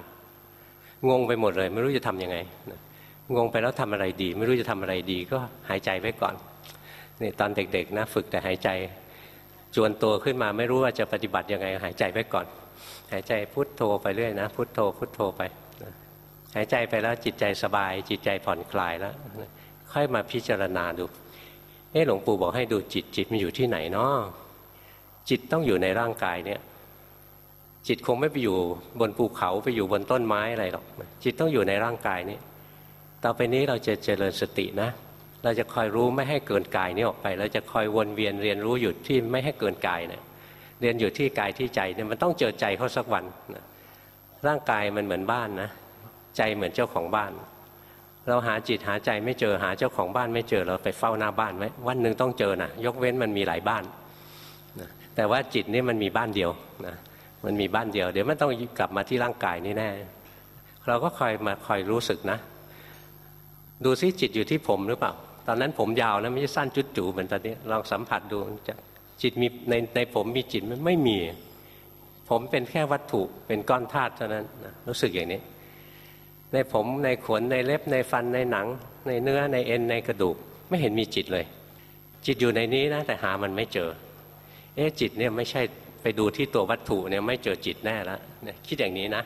งงไปหมดเลย ไม่รู้จะทํำยังไงงงไปแล้วทำอะไรดี ไม่รู้จะทำอะไรดี ก็หายใจไว้ก่อน นี่ตอนเด็กๆนะฝึกแต่หายใจ จวนตัวขึ้นมาไม่รู้ว่าจะปฏิบัติยังไงหายใจไว้ก่อน หายใจพุทโธไปเรื่อยนะพุทโธพุทโธไปหายใจไปแล้วจิตใจสบาย จิตใจผ่อนคลายแล้ว ค่อยมาพิจารณาดูเอ้หลวงปู่บอกให้ดูจิตจิตมันอยู่ที่ไหนเนาะจิตต้องอยู่ในร่างกายเนี่ยจิตคงไม่ไปอยู่บนภูเขาไปอยู่บนต้นไม้อะไรหรอกจิตต้องอยู่ในร่างกายนี้ต่อไปนี้เราจะเจริญสตินะ เราจะคอยรู้ไม่ให้เกินกายนี้ออกไปเราจะคอยวนเวียนเรียนรู้หยุดที่ไม่ให้เกินกายเนะี่ยเรียนอยู่ที่กายที่ใจเนี่ยมันต้องเจอใจเขาสักวันนะร่างกายมันเหมือนบ้านนะใจเหมือนเจ้าของบ้าน เราหาจิตหาใจไม่เจอหาเจ้าของบ้านไม่เจอเราไปเฝ้าหน้าบ้านไหมวันหนึ่งต้องเจอนะยกเว้นมันมีหลายบ้านนะแต่ว่าจิตนี่มันมีบ้านเดียวนะมันมีบ้านเดียว เดี๋ยวมันต้องกลับมาที่ร่างกายนี่แน่ เราก็คอยมาคอยรู้สึกนะ ดูซิจิตอยู่ที่ผมหรือเปล่า อนนั้นผมยาวนะไม่ใช่สั้นจุดจูเหมือนตอนนี้ลองสัมผัสดูจะจิตมีในในผมมีจิตมันไม่มี ผมเป็นแค่วัตถุเป็นก้อนธาตุเท่านั้นนะรู้สึกอย่างนี้ ในผมในขนในเล็บในฟันในหนัง ในเนื้อในเอ็นในกระดูก ไม่เห็นมีจิตเลย จิตอยู่ในนี้นะแต่หามันไม่เจอ เอ๊ะจิตเนี่ยไม่ใช่ไปดูที่ตัววัตถุเนี่ยไม่เจอจิตแน่แล้วคิดอย่างนี้นะ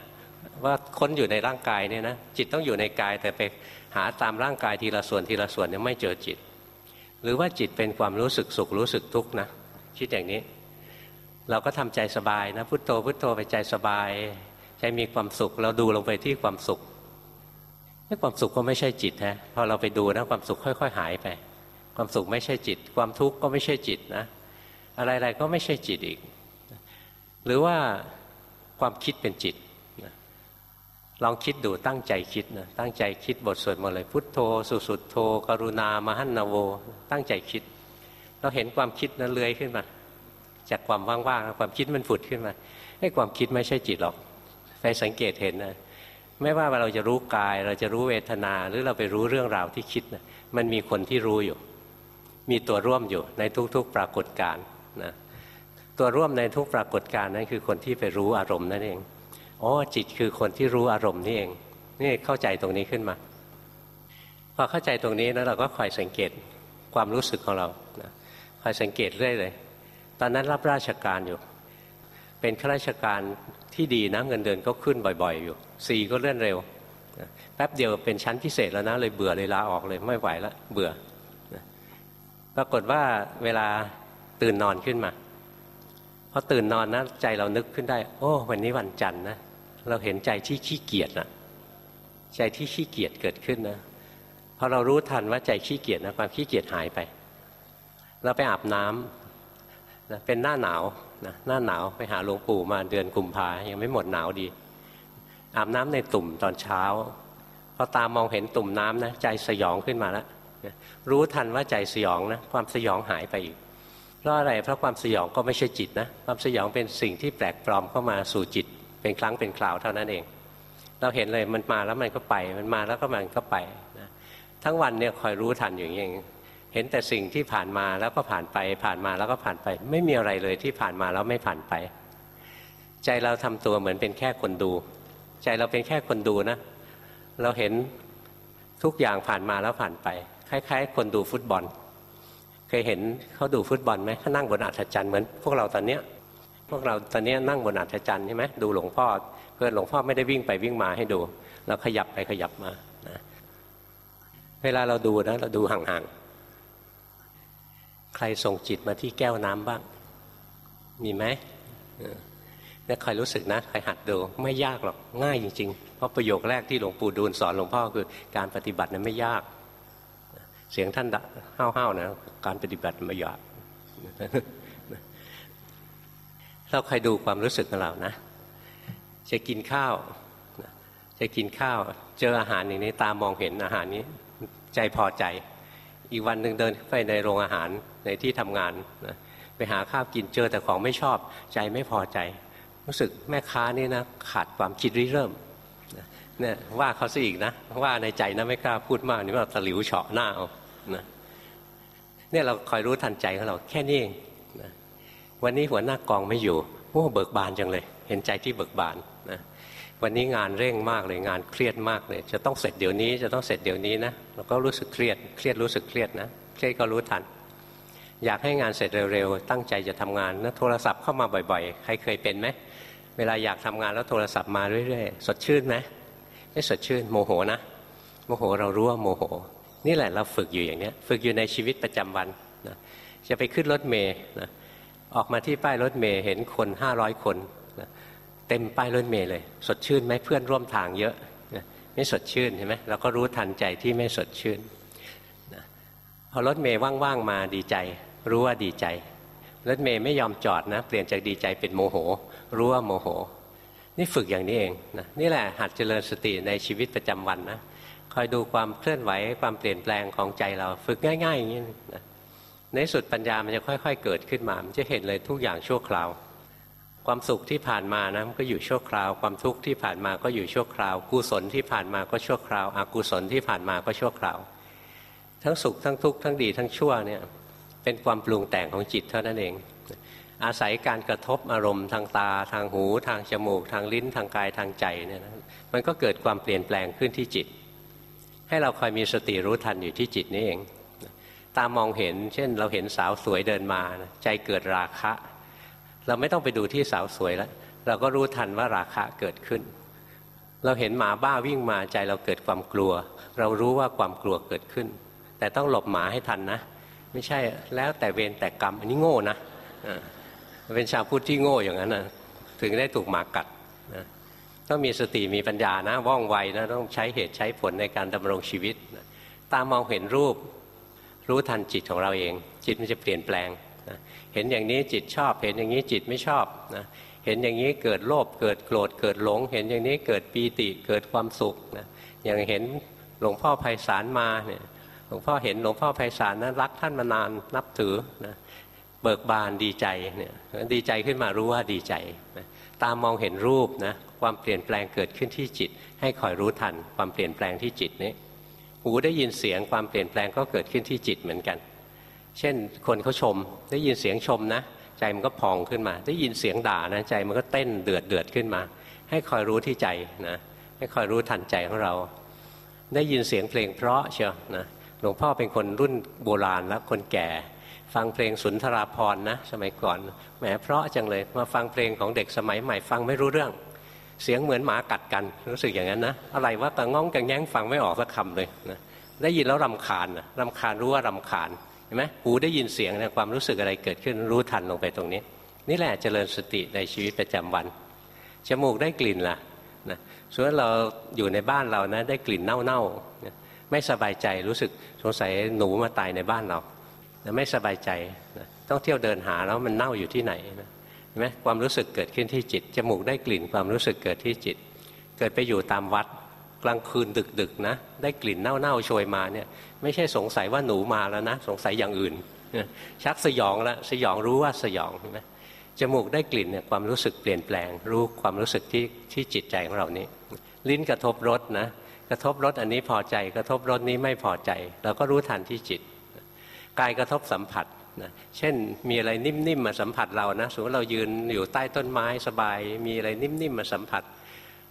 ว่าค้นอยู่ในร่างกายเนี่ยนะจิตต้องอยู่ในกายแต่ไป หาตามร่างกายทีละส่วนทีละส่วนเนี่ยไม่เจอจิต หรือว่าจิตเป็นความรู้สึกสุขรู้สึกทุกข์นะคิดอย่างนี้ เราก็ทำใจสบายนะพุโทโธพุโทโธไปใจสบาย ใจมีความสุขเราดูลงไปที่ความสุขนี่ความสุขก็ไม่ใช่จิตฮะพอเราไปดูนะความสุขค่อย ๆ หายไป ความสุขไม่ใช่จิต ความทุกข์ก็ไม่ใช่จิตนะ อะไรๆก็ไม่ใช่จิตอีก หรือว่าความคิดเป็นจิต ลองคิดดูตั้งใจคิดนะตั้งใจคิดบทสวดมนต์เลย พุทโธ สุสุดโธ กรุณามหันนาโว ตั้งใจคิด เราเห็นความคิดนั้นเลื้อยขึ้นมา จากความว่างๆความคิดมันฝุดขึ้นมาให้ความคิดไม่ใช่จิตหรอกไปสังเกตเห็นนะไม่ว่าเราจะรู้กาย เราจะรู้เวทนาหรือเราไปรู้เรื่องราวที่คิดนะมันมีคนที่รู้อยู่ มีตัวร่วมอยู่ในทุกๆปรากฏการณ์นะตัวร่วมในทุกปรากฏการณ์นั้นคือคนที่ไปรู้อารมณ์นั่นเอง อ๋อจิตคือคนที่รู้อารมณ์นี่เองนี่เข้าใจตรงนี้ขึ้นมาพอเข้าใจตรงนี้นะเราก็คอยสังเกตความรู้สึกของเรานะคอยสังเกตเรื่อยเลย ตอนนั้นรับราชการอยู่ เป็นข้าราชการที่ดีนะเงินเดือนก็ขึ้นบ่อยๆ อยู่สี่ก็เลื่อนเร็วแป๊บเดียวเป็นชั้นพิเศษแล้วนะเลยเบื่อเลยลาออกเลยไม่ไหวแล้วเบื่อปรากฏว่าเวลาตื่นนอนขึ้นมาพอตื่นนอนนะใจเรานึกขึ้นได้ โอ้ วันนี้วันจันทร์นะ เราเห็นใจที่ขี้เกียจนะใจที่ขี้เกียจเกิดขึ้นนะพอเรารู้ทันว่าใจขี้เกียจนะความขี้เกียจหายไป เราไปอาบน้ำนะเป็นหน้าหนาวนะหน้าหนาวไปหาหลวงปู่มาเดือนกุมภายังไม่หมดหนาวดี อาบน้ำในตุ่มตอนเช้าพอตามองเห็นตุ่มน้ำนะใจสยองขึ้นมาแล้วรู้ทันว่าใจสยองนะความสยองหายไปอีกเพราะอะไรเพราะความสยองก็ไม่ใช่จิตนะความสยองเป็นสิ่งที่แปลกปลอมเข้ามาสู่จิต เป็นครั้งเป็นคราวเท่านั้นเอง เราเห็นเลยมันมาแล้วมันก็ไปมันมาแล้วก็มันก็ไปนะทั้งวันเนี่ยคอยรู้ทันอย่างนี้เห็นแต่สิ่งที่ผ่านมาแล้วก็ผ่านไปผ่านมาแล้วก็ผ่านไป ไม่มีอะไรเลยที่ผ่านมาแล้วไม่ผ่านไป ใจเราทำตัวเหมือนเป็นแค่คนดู ใจเราเป็นแค่คนดูนะ เราเห็นทุกอย่างผ่านมาแล้วผ่านไป คล้าย ๆ คนดูฟุตบอล เคยเห็นเขาดูฟุตบอลไหมเขานั่งบนอัศจรรย์เหมือนพวกเราตอนเนี้ย วกเราตอนนี้นั่งบนอัศจรรย์ใช่ไหมดูหลวงพ่อเพื่อนหลวงพ่อไม่ได้วิ่งไปวิ่งมาให้ดู เราขยับไปขยับมานะเวลาเราดูนะเราดูห่างๆ ใครส่งจิตมาที่แก้วน้ำบ้าง มีไหมเนี่ยคอยรู้สึกนะคอยหัดดูไม่ยากหรอกง่ายจริงๆ เพราะประโยคแรกที่หลวงปู่ดูลสอนหลวงพ่อคือการปฏิบัตินั้นไม่ยาก เสียงท่านห้าวๆนะการปฏิบัติไม่ยาก เราใครดูความรู้สึกของเรานะ จะกินข้าว จะกินข้าว เจออาหารอย่างนี้ตามองเห็นอาหารนี้ ใจพอใจ อีกวันหนึ่งเดินไปในโรงอาหารในที่ทำงานนะไปหาข้าวกินเจอแต่ของไม่ชอบ ใจไม่พอใจ รู้สึกแม่ค้านี่นะขาดความคิดริเริ่มเนี่ยว่าเขาซะอีกนะว่าในใจนะไม่กล้าพูดมากนี่ว่าตะหลิวเฉาะหน้าเอานะเนี่ยเราคอยรู้ทันใจของเราแค่นี้เองนะ วันนี้หัวหน้ากองไม่อยู่โอ้เบิกบานจังเลย เห็นใจที่เบิกบานนะวันนี้งานเร่งมากเลยงานเครียดมากเลย จะต้องเสร็จเดี๋ยวนี้จะต้องเสร็จเดี๋ยวนี้นะเราก็รู้สึกเครียดเครียดรู้สึกเครียดนะเครียดก็รู้ทัน อยากให้งานเสร็จเร็วๆตั้งใจจะทำงานนะโทรศัพท์เข้ามาบ่อยๆ ใครเคยเป็นไหมเวลาอยากทำงานแล้วโทรศัพท์มาเรื่อยๆ สดชื่นไหมไม่สดชื่นโมโหนะ โมโหเรารู้ว่าโมโห นี่แหละเราฝึกอยู่อย่างนี้ฝึกอยู่ในชีวิตประจำวันนะจะไปขึ้นรถเมย์นะ ออกมาที่ป้ายรถเมย์เห็นคนห้าร้อยคนนะเต็มป้ายรถเมย์เลย สดชื่นไหมเพื่อนร่วมทางเยอะนะไม่สดชื่นเห็นไหมเราก็รู้ทันใจที่ไม่สดชื่นนะพอรถเมย์ว่างๆมาดีใจ รู้ว่าดีใจรถเมย์ไม่ยอมจอดนะ เปลี่ยนจากดีใจเป็นโมโห รู้ว่าโมโห นี่ฝึกอย่างนี้เองนะนี่แหละหัดเจริญสติในชีวิตประจำวันนะคอยดูความเคลื่อนไหวความเปลี่ยนแปลงของใจเรา ฝึกง่ายๆอย่างนี้นะ ในสุดปัญญามันจะค่อย ๆ เกิดขึ้นมามันจะเห็นเลยทุกอย่างชั่วคราว ความสุขที่ผ่านมานะมันก็อยู่ชั่วคราว ความทุกข์ที่ผ่านมาก็อยู่ชั่วคราว กุศลที่ผ่านมาก็ชั่วคราวอกุศลที่ผ่านมาก็ชั่วคราว ทั้งสุขทั้งทุกข์ทั้งดีทั้งชั่วเนี่ยเป็นความปรุงแต่งของจิตเท่านั้นเอง อาศัยการกระทบอารมณ์ทางตา ทางหู ทางจมูก ทางลิ้น ทางกายทางใจเนี่ยนะมันก็เกิดความเปลี่ยนแปลงขึ้นที่จิต ให้เราคอยมีสติรู้ทันอยู่ที่จิตนี่เอง ตามองเห็น เช่น เราเห็นสาวสวยเดินมาใจเกิดราคะ เราไม่ต้องไปดูที่สาวสวยแล้ว เราก็รู้ทันว่าราคะเกิดขึ้น เราเห็นหมาบ้าวิ่งมาใจเราเกิดความกลัว เรารู้ว่าความกลัวเกิดขึ้น แต่ต้องหลบหมาให้ทันนะ ไม่ใช่แล้วแต่เวรแต่กรรมอันนี้โง่นะเป็นชาวพุทธที่โง่อย่างนั้นนะถึงได้ถูกหมากัดนะต้องมีสติมีปัญญานะว่องไวนะต้องใช้เหตุใช้ผลในการดำรงชีวิตนะตามองเห็นรูป รู้ทันจิตของเราเอง จิตมันจะเปลี่ยนแปลงนะเห็นอย่างนี้จิตชอบ เห็นอย่างนี้จิตไม่ชอบนะเห็นอย่างนี้เกิดโลภเกิดโกรธเกิดหลง เห็นอย่างนี้เกิดปีติเกิดความสุขนะอย่างเห็นหลวงพ่อไพศาลมาเนี่ยหลวงพ่อเห็นหลวงพ่อไพศาลนั้นรักท่านมานานนับถือนะเบิกบานดีใจเนี่ยดีใจขึ้นมารู้ว่าดีใจนะตามมองเห็นรูปนะความเปลี่ยนแปลงเกิดขึ้นที่จิต ให้คอยรู้ทันความเปลี่ยนแปลงที่จิตนี้ หูได้ยินเสียงความเปลี่ยนแปลงก็เกิดขึ้นที่จิตเหมือนกัน เช่นคนเขาชมได้ยินเสียงชมนะ ใจมันก็พองขึ้นมา ได้ยินเสียงด่านะใจมันก็เต้นเดือดเดือดขึ้นมา ให้คอยรู้ที่ใจนะให้คอยรู้ทันใจของเรา ได้ยินเสียงเพลงเพราะเชียวนะหลวงพ่อเป็นคนรุ่นโบราณแล้วคนแก่ ฟังเพลงสุนทราพรนะ สมัยก่อนแหมเพราะจังเลยมาฟังเพลงของเด็กสมัยใหม่ฟังไม่รู้เรื่อง เสียงเหมือนหมากัดกัน รู้สึกอย่างนั้นนะอะไรว่าตะง้องกังแย้งฟังไม่ออกสักคำเลยนะได้ยินแล้วรำคาญนะรำคาญรู้ว่ารำคาญเห็นไหมหูได้ยินเสียงนี่ยความรู้สึกอะไรเกิดขึ้นรู้ทันลงไปตรงนี้ นี่แหละเจริญสติในชีวิตประจำวันจมูกได้กลิ่นล่ะนะส่วนเราอยู่ในบ้านเรานะได้กลิ่นเน่าๆไม่สบายใจรู้สึกสงสัยหนูมาตายในบ้านเราไม่สบายใจนะต้องเที่ยวเดินหาแล้วมันเน่าอยู่ที่ไหนนะ ห็นไหมความรู้สึกเกิดขึ้นที่จิต จมูกได้กลิ่นความรู้สึกเกิดที่จิต เกิดไปอยู่ตามวัดกลางคืนดึกๆนะได้กลิ่นเน่าๆโชยมาเนี่ยไม่ใช่สงสัยว่าหนูมาแล้วนะสงสัยอย่างอื่น ชักสยองแล้วสยองรู้ว่าสยองเห็นไหมจมูกได้กลิ่นเนี่ยความรู้สึกเปลี่ยนแปลง รู้ความรู้สึกที่ที่จิตใจของเรานี้ ลิ้นกระทบรสนะกระทบรสอันนี้พอใจ กระทบรสนี้ไม่พอใจ เราก็รู้ทันที่จิตกายกระทบสัมผัส นะเช่นมีอะไรนิ่มๆมาสัมผัสเรานะสมมติเรายืนอยู่ใต้ต้นไม้สบาย มีอะไรนิ่มๆมาสัมผัส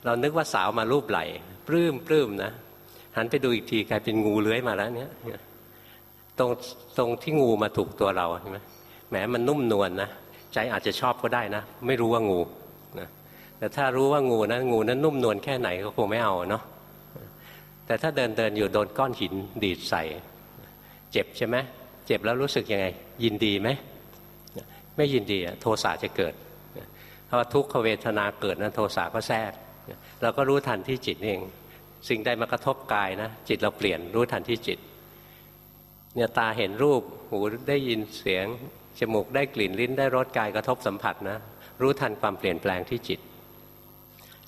เรานึกว่าสาวมารูปไหลปลื้มปลื้มนะหันไปดูอีกทีกลายเป็นงูเลื้อยมาแล้วเนี่ยตรงตรงที่งูมาถูกตัวเราใช่ไหมแหมมันนุ่มนวลนนะใจอาจจะชอบก็ได้นะ ไม่รู้ว่างูนะแต่ถ้ารู้ว่างูนะงูนั้นนุ่มนวลแค่ไหนก็คงไม่เอาเนาะแต่ถ้าเดินเดินอยู่โดนก้อนหินดีดใส่ เจ็บใช่ไหม เจ็บแล้วรู้สึกยังไง ยินดีไหมไม่ยินดีโทสะจะเกิดเพราะทุกขเวทนาเกิดนั้นโทสะก็แทรกเราก็รู้ทันที่จิตเอง สิ่งใดมากระทบกายนะ จิตเราเปลี่ยนรู้ทันที่จิตเนี่ยตาเห็นรูปหูได้ยินเสียงจมูกได้กลิ่นลิ้นได้รสกายกระทบสัมผัสนะ รู้ทันความเปลี่ยนแปลงที่จิต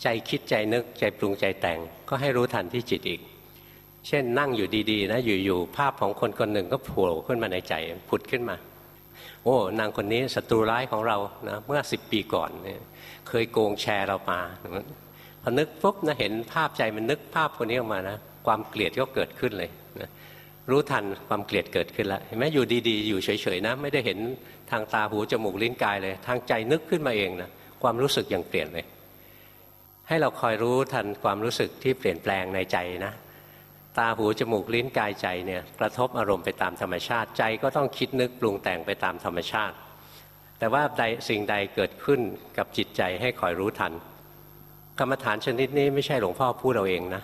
ใจคิดใจนึกใจปรุงใจแต่งก็ให้รู้ทันที่จิตอีก เช่นนั่งอยู่ดีๆนะอยู่ๆภาพของคนคนหนึ่งก็โผล่ขึ้นมาในใจผุดขึ้นมา โอ้นางคนนี้ศัตรูร้ายของเรานะเมื่อสิบปีก่อนเนี่ยเคยโกงแชร์เรามาพอนึกปุ๊บนะเห็นภาพใจมันนึกภาพคนนี้ออกมานะความเกลียดก็เกิดขึ้นเลยนะรู้ทันความเกลียดเกิดขึ้นแล้วเห็นไหมอยู่ดีๆ อยู่เฉยๆนะ ไม่ได้เห็นทางตาหูจมูกลิ้นกายเลย ทางใจนึกขึ้นมาเองนะความรู้สึกยังเปลี่ยนเลย ให้เราคอยรู้ทันความรู้สึกที่เปลี่ยนแปลงในใจนะ ตาหูจมูกลิ้นกายใจเนี่ยกระทบอารมณ์ไปตามธรรมชาติใจก็ต้องคิดนึกปรุงแต่งไปตามธรรมชาติ แต่ว่าใดสิ่งใดเกิดขึ้นกับจิตใจให้คอยรู้ทัน กรรมฐานชนิดนี้ไม่ใช่หลวงพ่อพูดเราเองนะ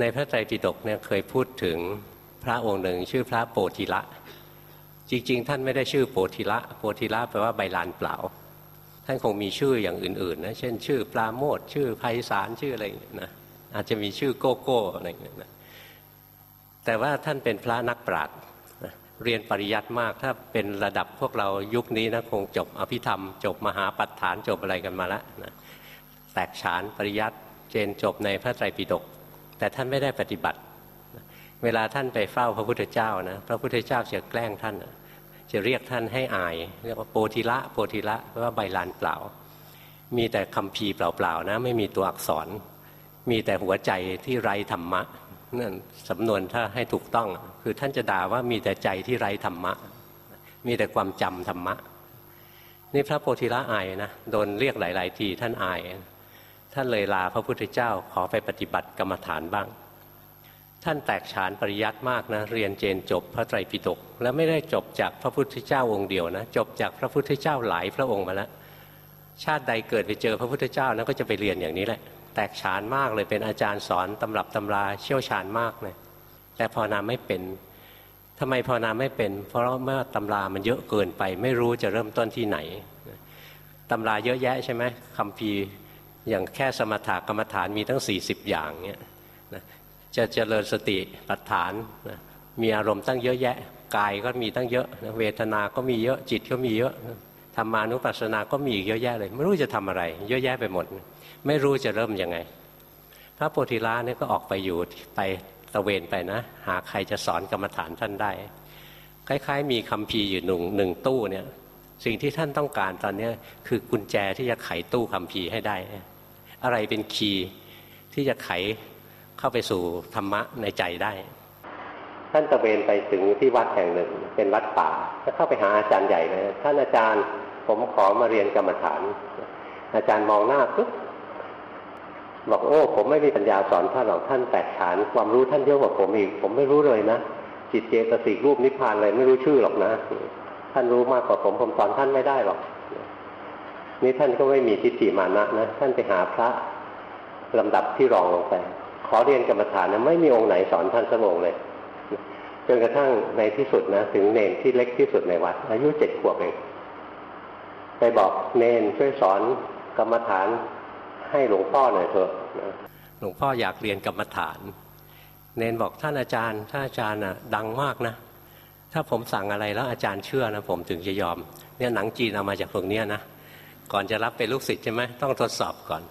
ในพระไตรปิฎกเนี่ยเคยพูดถึงพระองค์หนึ่งชื่อพระโปธิละ จริงๆ ท่านไม่ได้ชื่อโปธิละ โปธิละแปลว่าใบลานเปล่า ท่านคงมีชื่ออย่างอื่นๆนะเช่น ชื่อปลาโมดชื่อไพศาลชื่ออะไรนะ อาจจะมีชื่อโกโก้อะไรอย่างเงี้ยนะแต่ว่าท่านเป็นพระนักปราชญ์เรียนปริยัติมากถ้าเป็นระดับพวกเรายุคนี้นะคงจบอภิธรรม จบมหาปัฏฐานจบอะไรกันมาแล้วนะแตกฉานปริยัติเจนจบในพระไตรปิฎกแต่ท่านไม่ได้ปฏิบัติ เวลาท่านไปเฝ้าพระพุทธเจ้านะพระพุทธเจ้าจะแกล้งท่าน จะเรียกท่านให้อาย เรียกว่าโปธิละโปธิละแปลว่าใบลานเปล่า มีแต่คำพีเปล่าๆนะ ไม่มีตัวอักษร มีแต่หัวใจที่ไร้ธรรมะนั่นสำนวนถ้าให้ถูกต้อง คือท่านจะด่าว่ามีแต่ใจที่ไร้ธรรมะ มีแต่ความจำธรรมะ นี่พระโพธิละอายนะโดนเรียกหลาย ๆ ทีท่านอาย ท่านเลยลาพระพุทธเจ้าขอไปปฏิบัติกรรมฐานบ้าง ท่านแตกฉานปริยัติมากนะเรียนเจนจบพระไตรปิฎกแล้วไม่ได้จบจากพระพุทธเจ้าองค์เดียวนะจบจากพระพุทธเจ้าหลายพระองค์มาแล้วชาติใดเกิดไปเจอพระพุทธเจ้านั้นก็จะไปเรียนอย่างนี้แหละ แตกฉานมากเลยเป็นอาจารย์สอนตำรับตำราเชี่ยวชาญมากเลยแต่ภาวนาไม่เป็นทำไมภาวนาไม่เป็น เพราะเมื่อตำรามันเยอะเกินไป ไม่รู้จะเริ่มต้นที่ไหนตำราเยอะแยะใช่ไหมคำพีอย่างแค่สมถะกรรมฐานมีตั้ง 40 อย่างเนี่ยจะเจริญสติปัฏฐานมีอารมณ์ตั้งเยอะแยะกายก็มีตั้งเยอะเวทนาก็มีเยอะจิตก็มีเยอะธรรมานุปัสสนาก็มีอีกเยอะแยะเลย ไม่รู้จะทำอะไร เยอะแยะไปหมด ไม่รู้จะเริ่มยังไง พระโพธิละเนี่ยก็ออกไปอยู่ไปตะเวนไปนะ หาใครจะสอนกรรมฐานท่านได้ คล้าย ๆ มีคำพีอยู่หนึ่งหนึ่งตู้เนี่ยสิ่งที่ท่านต้องการตอนนี้คือกุญแจที่จะไขตู้คำพีให้ได้ อะไรเป็นคีย์ที่จะไขเข้าไปสู่ธรรมะในใจได้ ท่านตะเวนไปถึงที่วัดแห่งหนึ่ง เป็นวัดป่าก็เข้าไปหาอาจารย์ใหญ่เลยท่านอาจารย์ผมขอมาเรียนกรรมฐาน อาจารย์มองหน้าปุ๊บ บอกโอ้ ผมไม่มีปัญญาสอนท่านหรอกท่านแตกฉานความรู้ท่านเยอะกว่าผมอีก ผมไม่รู้เลยนะจิตเจตสิกรูปนิพพานอะไรไม่รู้ชื่อหรอกนะ ท่านรู้มากกว่าผมผมสอนท่านไม่ได้หรอก นี่ท่านก็ไม่มีทิฏฐิมานะนะท่านไปหาพระลำดับที่รองลงไป ขอเรียนกรรมฐานนะไม่มีองค์ไหนสอนท่านสักองค์เลยจนกระทั่งในที่สุดนะ ถึงเนนที่เล็กที่สุดในวัด อายุเจ็ดขวบเองไปบอกเนนช่วยสอนกรรมฐาน ให้หลวงพ่อหน่อยเถอะหลวงพ่ออยากเรียนกรรมฐาน เนนบอกท่านอาจารย์ท่านอาจารย์อะดังมากนะ ถ้าผมสั่งอะไรแล้วอาจารย์เชื่อนะผมถึงจะยอม เนี่ยหนังจีนเอามาจากพวกนี้ยนะก่อนจะรับเป็นลูกศิษย์ใช่ไหมต้องทดสอบก่อน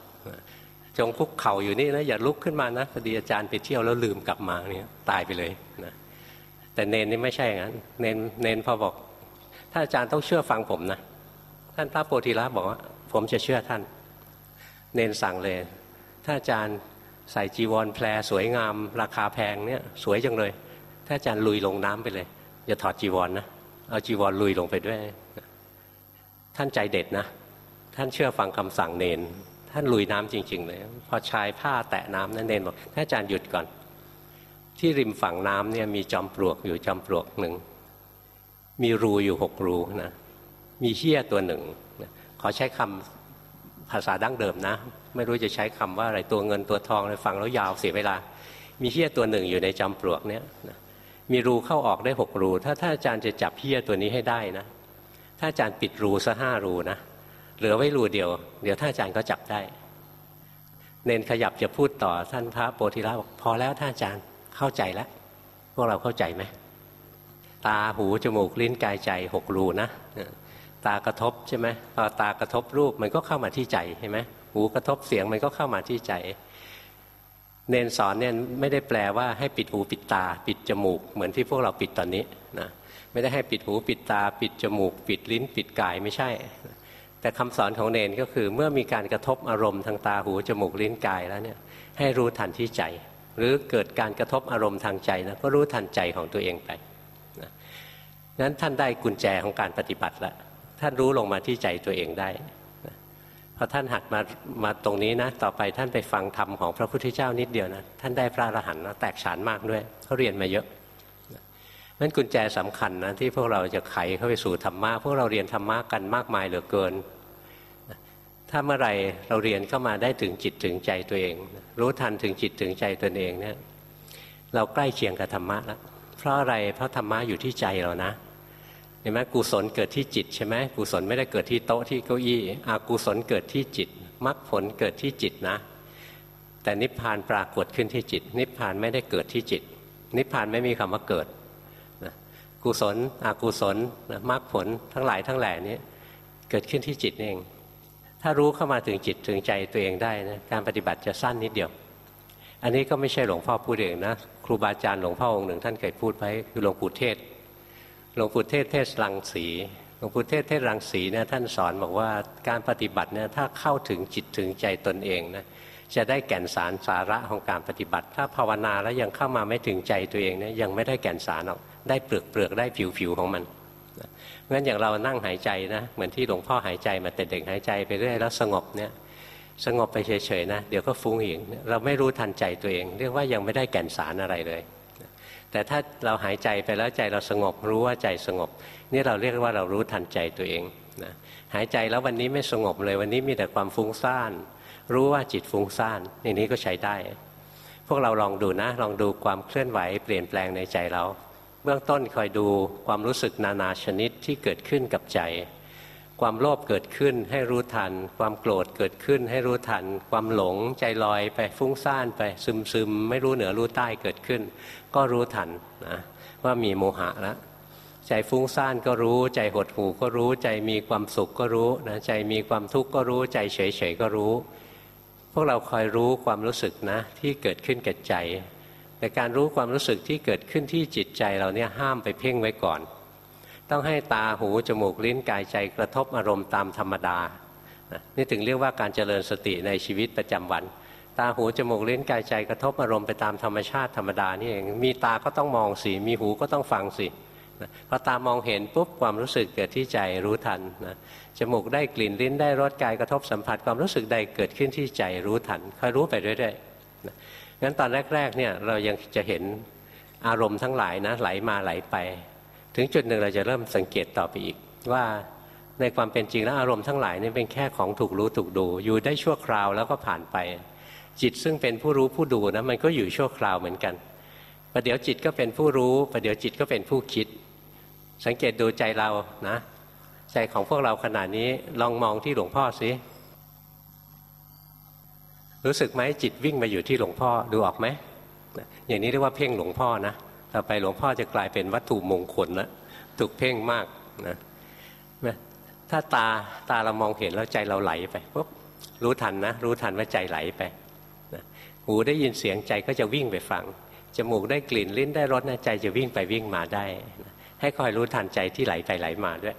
จงคุกเข่าอยู่นี่นะอย่าลุกขึ้นมานะพอดีอาจารย์ไปเที่ยวแล้วลืมกลับมาเนี่ยตายไปเลยนะแต่เนนนี่ไม่ใช่อย่างนั้นเนนเนนพอบอกถ้าอาจารย์ต้องเชื่อฟังผมนะท่านพระโพธิละบอกว่าผมจะเชื่อท่าน เนนสั่งเลย ถ้าอาจารย์ใส่จีวรแพรสวยงาม ราคาแพงเนี่ยสวยจังเลย ถ้าอาจารย์ลุยลงน้ำไปเลย อย่าถอดจีวรนนะเอาจีวรลุยลงไปด้วย ท่านใจเด็ดนะ ท่านเชื่อฟังคำสั่งเนน ท่านลุยน้ำจริง ๆ เลย พอชายผ้าแตะน้ำนั่นเองบอกท่าอาจารย์หยุดก่อน ที่ริมฝั่งน้ำเนี่ยมีจอมปลวกอยู่จอมปลวกหนึ่งมีรูอยู่หกรูนะมีเหี้ยตัวหนึ่งขอใช้คำ ภาษาดั้งเดิมนะ ไม่รู้จะใช้คำว่าอะไรตัวเงินตัวทองเลยฟังแล้วยาวเสียเวลา มีเหี้ยตัวหนึ่งอยู่ในจอมปลวกเนี่ยมีรูเข้าออกได้หกรู ถ้าถ้าอาจารย์จะจับเหี้ยตัวนี้ให้ได้นะ ถ้าอาจารย์ปิดรูซะห้ารูนะเหลือไว้รูเดียว เดี๋ยวท่าอาจารย์ก็จับได้ เนนขยับจะพูดต่อท่านพระโพธิละบอกพอแล้วท่านอาจารย์เข้าใจแล้วพวกเราเข้าใจไหมตาหูจมูกลิ้นกายใจหกรูนะ ตากระทบใช่ไหมพอตากระทบรูปมันก็เข้ามาที่ใจใช่ไหมหูกระทบเสียงมันก็เข้ามาที่ใจ เนนสอนเนี่ยไม่ได้แปลว่าให้ปิดหูปิดตา ปิดจมูก เหมือนที่พวกเราปิดตอนนี้นะไม่ได้ให้ปิดหูปิดตา ปิดจมูก ปิดลิ้น ปิดกายไม่ใช่ แต่คำสอนของเนนก็คือเมื่อมีการกระทบอารมณ์ทางตาหูจมูกลิ้นกายแล้วเนี่ยให้รู้ทันที่ใจ หรือเกิดการกระทบอารมณ์ทางใจนะก็รู้ทันใจของตัวเองไปนะนั้นท่านได้กุญแจของการปฏิบัติแล้ว ท่านรู้ลงมาที่ใจตัวเองได้พอท่านหัดมามาตรงนี้นะ ต่อไปท่านไปฟังธรรมของพระพุทธเจ้านิดเดียวนะท่านได้พระอรหันต์นะแตกฉานมากด้วยเขาเรียนมาเยอะนั้นกุญแจสำคัญนะที่พวกเราจะไขเข้าไปสู่ธรรมะพวกเราเรียนธรรมะกันมากมายเหลือเกิน ถ้าเมื่อไรเราเรียนเข้ามาได้ถึงจิตถึงใจตัวเอง รู้ทันถึงจิตถึงใจตัวเองเนี่ยเราใกล้เคียงกับธรรมะแล้วเพราะอะไรเพราะธรรมะอยู่ที่ใจเรานะ เห็นไหมกุศลเกิดที่จิตใช่ไหมกุศลไม่ได้เกิดที่โต๊ะที่เก้าอี้อากุศลเกิดที่จิตมรรคผลเกิดที่จิตนะ แต่นิพพานปรากฏขึ้นที่จิต นิพพานไม่ได้เกิดที่จิต นิพพานไม่มีคำว่าเกิดนะกุศลอกุศลนะมรรคผลทั้งหลายทั้งแหล่นี้เกิดขึ้นที่จิตเอง ถ้ารู้เข้ามาถึงจิตถึงใจตัวเองได้นะการปฏิบัติจะสั้นนิดเดียว อันนี้ก็ไม่ใช่หลวงพ่อพูดเองนะครูบาอาจารย์หลวงพ่อองค์หนึ่งท่านเคยพูดไว้คือหลวงปู่เทศ หลวงปู่เทศเทศรังสีหลวงปู่เทศเทศรังสีเนี่ยท่านสอนบอกว่าการปฏิบัติเนี่ยถ้าเข้าถึงจิตถึงใจตนเองนะจะได้แก่นสารสาระของการปฏิบัติ ถ้าภาวนาแล้วยังเข้ามาไม่ถึงใจตัวเองเนี่ยยังไม่ได้แก่นสารหรอกได้เปลือกเปลือกได้ผิวผิวของมันงั้นอย่างเรานั่งหายใจนะเหมือนที่หลวงพ่อหายใจมาแต่เด็กหายใจไปเรื่อยแล้วสงบเนี่ยสงบไปเฉยๆนะเดี๋ยวก็ฟุ้งอีกเราไม่รู้ทันใจตัวเอง เรียกว่ายังไม่ได้แก่นสารอะไรเลย แต่ถ้าเราหายใจไปแล้วใจเราสงบรู้ว่าใจสงบ นี่เราเรียกว่าเรารู้ทันใจตัวเองนะหายใจแล้ววันนี้ไม่สงบเลยวันนี้มีแต่ความฟุ้งซ่าน รู้ว่าจิตฟุ้งซ่านในนี้ก็ใช้ได้ พวกเราลองดูนะ ลองดูความเคลื่อนไหวเปลี่ยนแปลงในใจเรา เบื้องต้นคอยดูความรู้สึกนานาชนิดที่เกิดขึ้นกับใจ ความโลภเกิดขึ้นให้รู้ทัน ความโกรธเกิดขึ้นให้รู้ทัน ความหลงใจลอยไปฟุ้งซ่านไปซึมซึมไม่รู้เหนือรู้ใต้เกิดขึ้น ก็รู้ทันนะว่ามีโมหะแล้วใจฟุ้งซ่านก็รู้ ใจหดหู่ก็รู้ ใจมีความสุขก็รู้นะใจมีความทุกข์ก็รู้ ใจเฉยเฉยก็รู้ พวกเราคอยรู้ความรู้สึกนะ ที่เกิดขึ้นกับใจแต่การรู้ความรู้สึกที่เกิดขึ้นที่จิตใจเราเนี่ยห้ามไปเพ่งไว้ก่อน ต้องให้ตาหูจมูกลิ้นกายใจกระทบอารมณ์ตามธรรมดา นี่ถึงเรียกว่าการเจริญสติในชีวิตประจำวัน ตาหูจมูกลิ้นกายใจกระทบอารมณ์ไปตามธรรมชาติธรรมดานี่เองมีตาก็ต้องมองสิมีหูก็ต้องฟังสิพอตามองเห็นปุ๊บความรู้สึกเกิดที่ใจรู้ทันนะจมูกได้กลิ่นลิ้นได้รสกายกระทบสัมผัสความรู้สึกใดเกิดขึ้นที่ใจรู้ทันคอยรู้ไปเรื่อยๆงั้นตอนแรกๆเนี่ยเรายังจะเห็นอารมณ์ทั้งหลายนะไหลมาไหลไป ถึงจุดหนึ่งเราจะเริ่มสังเกตต่อไปอีก ว่าในความเป็นจริงแล้วอารมณ์ทั้งหลายนี่เป็นแค่ของถูกรู้ถูกดู อยู่ได้ชั่วคราวแล้วก็ผ่านไป จิตซึ่งเป็นผู้รู้ผู้ดูนะมันก็อยู่ชั่วคราวเหมือนกันประเดี๋ยวจิตก็เป็นผู้รู้ประเดี๋ยวจิตก็เป็นผู้คิด สังเกตดูใจเรานะ ใจของพวกเราขนาดนี้ลองมองที่หลวงพ่อสิรู้สึกไหมจิตวิ่งมาอยู่ที่หลวงพ่อดูออกไหมอย่างนี้เรียกว่าเพ่งหลวงพ่อนะ ต่อไปหลวงพ่อจะกลายเป็นวัตถุมงคลแล้วถูกเพ่งมากนะถ้าตาตาเรามองเห็นแล้วใจเราไหลไปปุ๊บรู้ทันนะ รู้ทันว่าใจไหลไปนะหูได้ยินเสียงใจก็จะวิ่งไปฟังจมูกได้กลิ่นลิ้นได้รสนะใจจะวิ่งไปวิ่งมาได้นะให้คอยรู้ทันใจที่ไหลไปไหลมาด้วย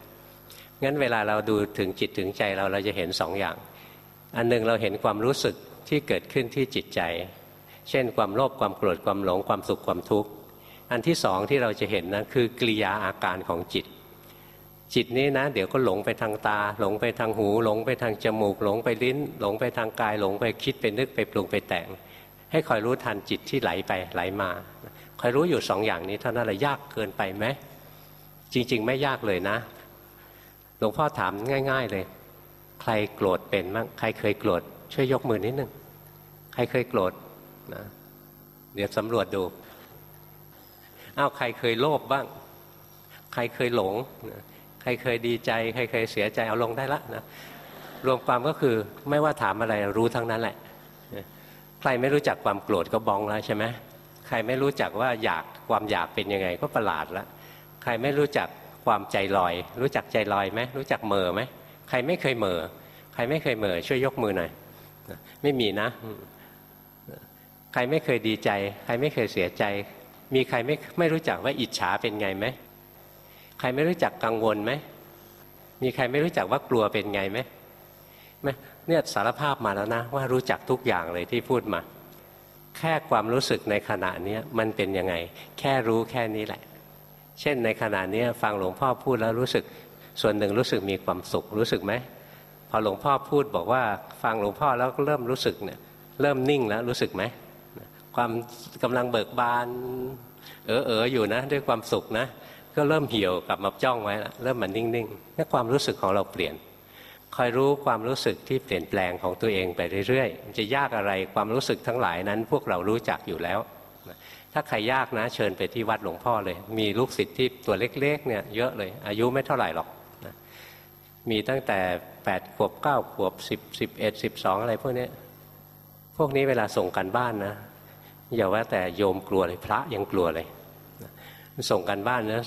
งั้นเวลาเราดูถึงจิตถึงใจเราเราจะเห็นสองอย่าง อันหนึ่งเราเห็นความรู้สึกที่เกิดขึ้นที่จิตใจ เช่นความโลภความโกรธความหลงความสุขความทุกข์ อันที่สองที่เราจะเห็นนะคือกริยาอาการของจิต จิตนี้นะ เดี๋ยวก็หลงไปทางตา หลงไปทางหู หลงไปทางจมูก หลงไปลิ้น หลงไปทางกาย หลงไปคิดไปนึกไปปรุงไปแต่ง ให้คอยรู้ทันจิตที่ไหลไปไหลมาคอยรู้อยู่สองอย่างนี้เท่านั้นแหละยากเกินไปไหมจริง ๆ ไม่ยากเลยนะหลวงพ่อถามง่าย ๆเลย ใครโกรธเป็นมั้งใครเคยโกรธช่วยยกมือนิดนึงใครเคยโกรธนะเดี๋ยวสำรวจดู อ้าวใครเคยโลภบ้าง ใครเคยหลงใครเคยดีใจ ใครเคยเสียใจเอาลงได้ละนะรวมความก็คือไม่ว่าถามอะไรรู้ทั้งนั้นแหละใครไม่รู้จักความโกรธก็บองแล้วใช่ไหมใครไม่รู้จักว่าอยากความอยากเป็นยังไงก็ประหลาดล้วใครไม่รู้จักความใจลอย รู้จักใจลอยไหมรู้จักเมอไหมใครไม่เคยเมอใครไม่เคยเมอช่วยยกมือหน่อยไม่มีนะ ใครไม่เคยดีใจ ใครไม่เคยเสียใจ มีใครไม่ไม่รู้จักว่าอิจฉาเป็นไงไหมใครไม่รู้จักกังวลไหมมีใครไม่รู้จักว่ากลัวเป็นไงไหมเนี่ยสารภาพมาแล้วนะ ว่ารู้จักทุกอย่างเลยที่พูดมา แค่ความรู้สึกในขณะนี้มันเป็นยังไง แค่รู้แค่นี้แหละ เช่นในขณะนี้ฟังหลวงพ่อพูดแล้วรู้สึกส่วนหนึ่งรู้สึกมีความสุขรู้สึกไหมพอหลวงพ่อพูดบอกว่า ฟังหลวงพ่อแล้วก็เริ่มรู้สึกเนี่ยเริ่มนิ่งแล้วรู้สึกไหม ความกำลังเบิกบาน เออเอออยู่นะ ด้วยความสุขนะ ก็เริ่มเหี่ยวกลับมาจ้องไว้แล้วเริ่มมันนิ่งๆนี่ความรู้สึกของเราเปลี่ยนคอยรู้ความรู้สึกที่เปลี่ยนแปลงของตัวเองไปเรื่อยๆจะยากอะไรความรู้สึกทั้งหลายนั้น พวกเรารู้จักอยู่แล้ว ถ้าใครยากนะ เชิญไปที่วัดหลวงพ่อเลย มีลูกศิษย์ที่ตัวเล็กๆเนี่ยเยอะเลย อายุไม่เท่าไหร่หรอกนะมีตั้งแต่8ขวบ9ขวบ10 11 12 อะไรพวกนี้พวกนี้เวลาส่งกันบ้านนะ อย่าว่าแต่โยมกลัวเลยพระยังกลัวเลยส่งกันบ้านนะ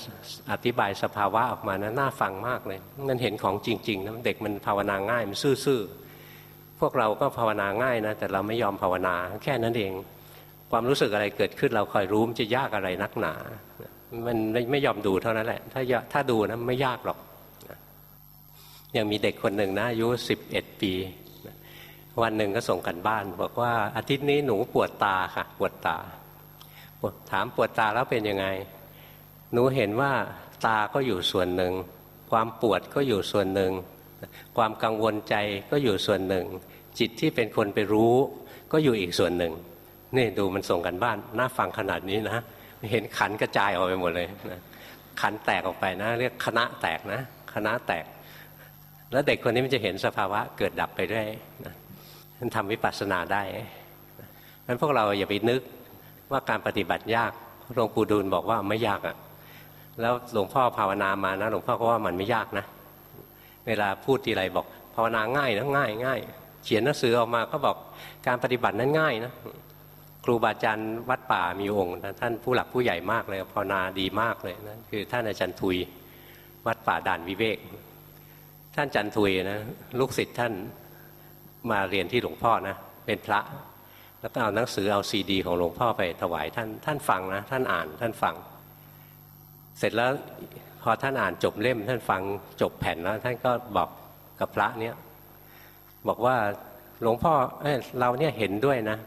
อธิบายสภาวะออกมานะน่าฟังมากเลย มันเห็นของจริงๆนะเด็กมันภาวนาง่ายมันซื่อๆพวกเราก็ภาวนาง่ายนะแต่เราไม่ยอมภาวนาแค่นั้นเอง ความรู้สึกอะไรเกิดขึ้นเราคอยรู้มันจะยากอะไรนักหนา มันไม่ยอมดูเท่านั้นแหละ ถ้าถ้าดูนะไม่ยากหรอกย่างมีเด็กคนหนึ่งนะอายุสิบเอ็ดปี วันหนึ่งก็ส่งกันบ้าน บอกว่าอาทิตย์นี้หนูปวดตาค่ะ ปวดตาถามปวดตาแล้วเป็นยังไง หนูเห็นว่าตาก็อยู่ส่วนหนึ่ง ความปวดก็อยู่ส่วนหนึ่ง ความกังวลใจก็อยู่ส่วนหนึ่ง จิตที่เป็นคนไปรู้ ก็อยู่อีกส่วนหนึ่งนี่ดูมันส่งกันบ้านน่าฟังขนาดนี้นะเห็นขันกระจายออกไปหมดเลยนะขันแตกออกไปนะ เรียกคณะแตกนะ คณะแตก แล้วเด็กคนนี้มันจะเห็นสภาวะเกิดดับไปเรื่อยนะ มันทำวิปัสสนาได้เพราะพวกเราอย่าไปนึกว่าการปฏิบัติยากหลวงปู่ดูลบอกว่าไม่ยากอะ่ะ แล้วหลวงพ่อภาวนามานะหลวงพ่อก็ว่ามันไม่ยากนะ เวลาพูดทีไรบอก ภาวนาง่ายนะง่ายง่ายเขียนหนังสือออกมาก็บอกการปฏิบัตินั้นง่ายนะครูบาอาจารย์วัดป่ามีองค์ท่านผู้หลักผู้ใหญ่มากเลยภาวนาดีมากเลยนะคือท่านอาจารย์ทุยวัดป่าด่านวิเวก ท่านอาจารย์ทุยนะลูกศิษย์ท่าน มาเรียนที่หลวงพ่อนะเป็นพระ แล้วก็เอาหนังสือเอาซีดี ของหลวงพ่อไปถวายท่านท่านฟังนะ ท่านอ่านท่านฟัง เสร็จแล้วพอท่านอ่านจบเล่ม ท่านฟังจบแผ่นแล้ว ท่านก็บอกกับพระเนี่ยบอกว่าหลวงพ่อเเราเนี่ยเห็นด้วยนะ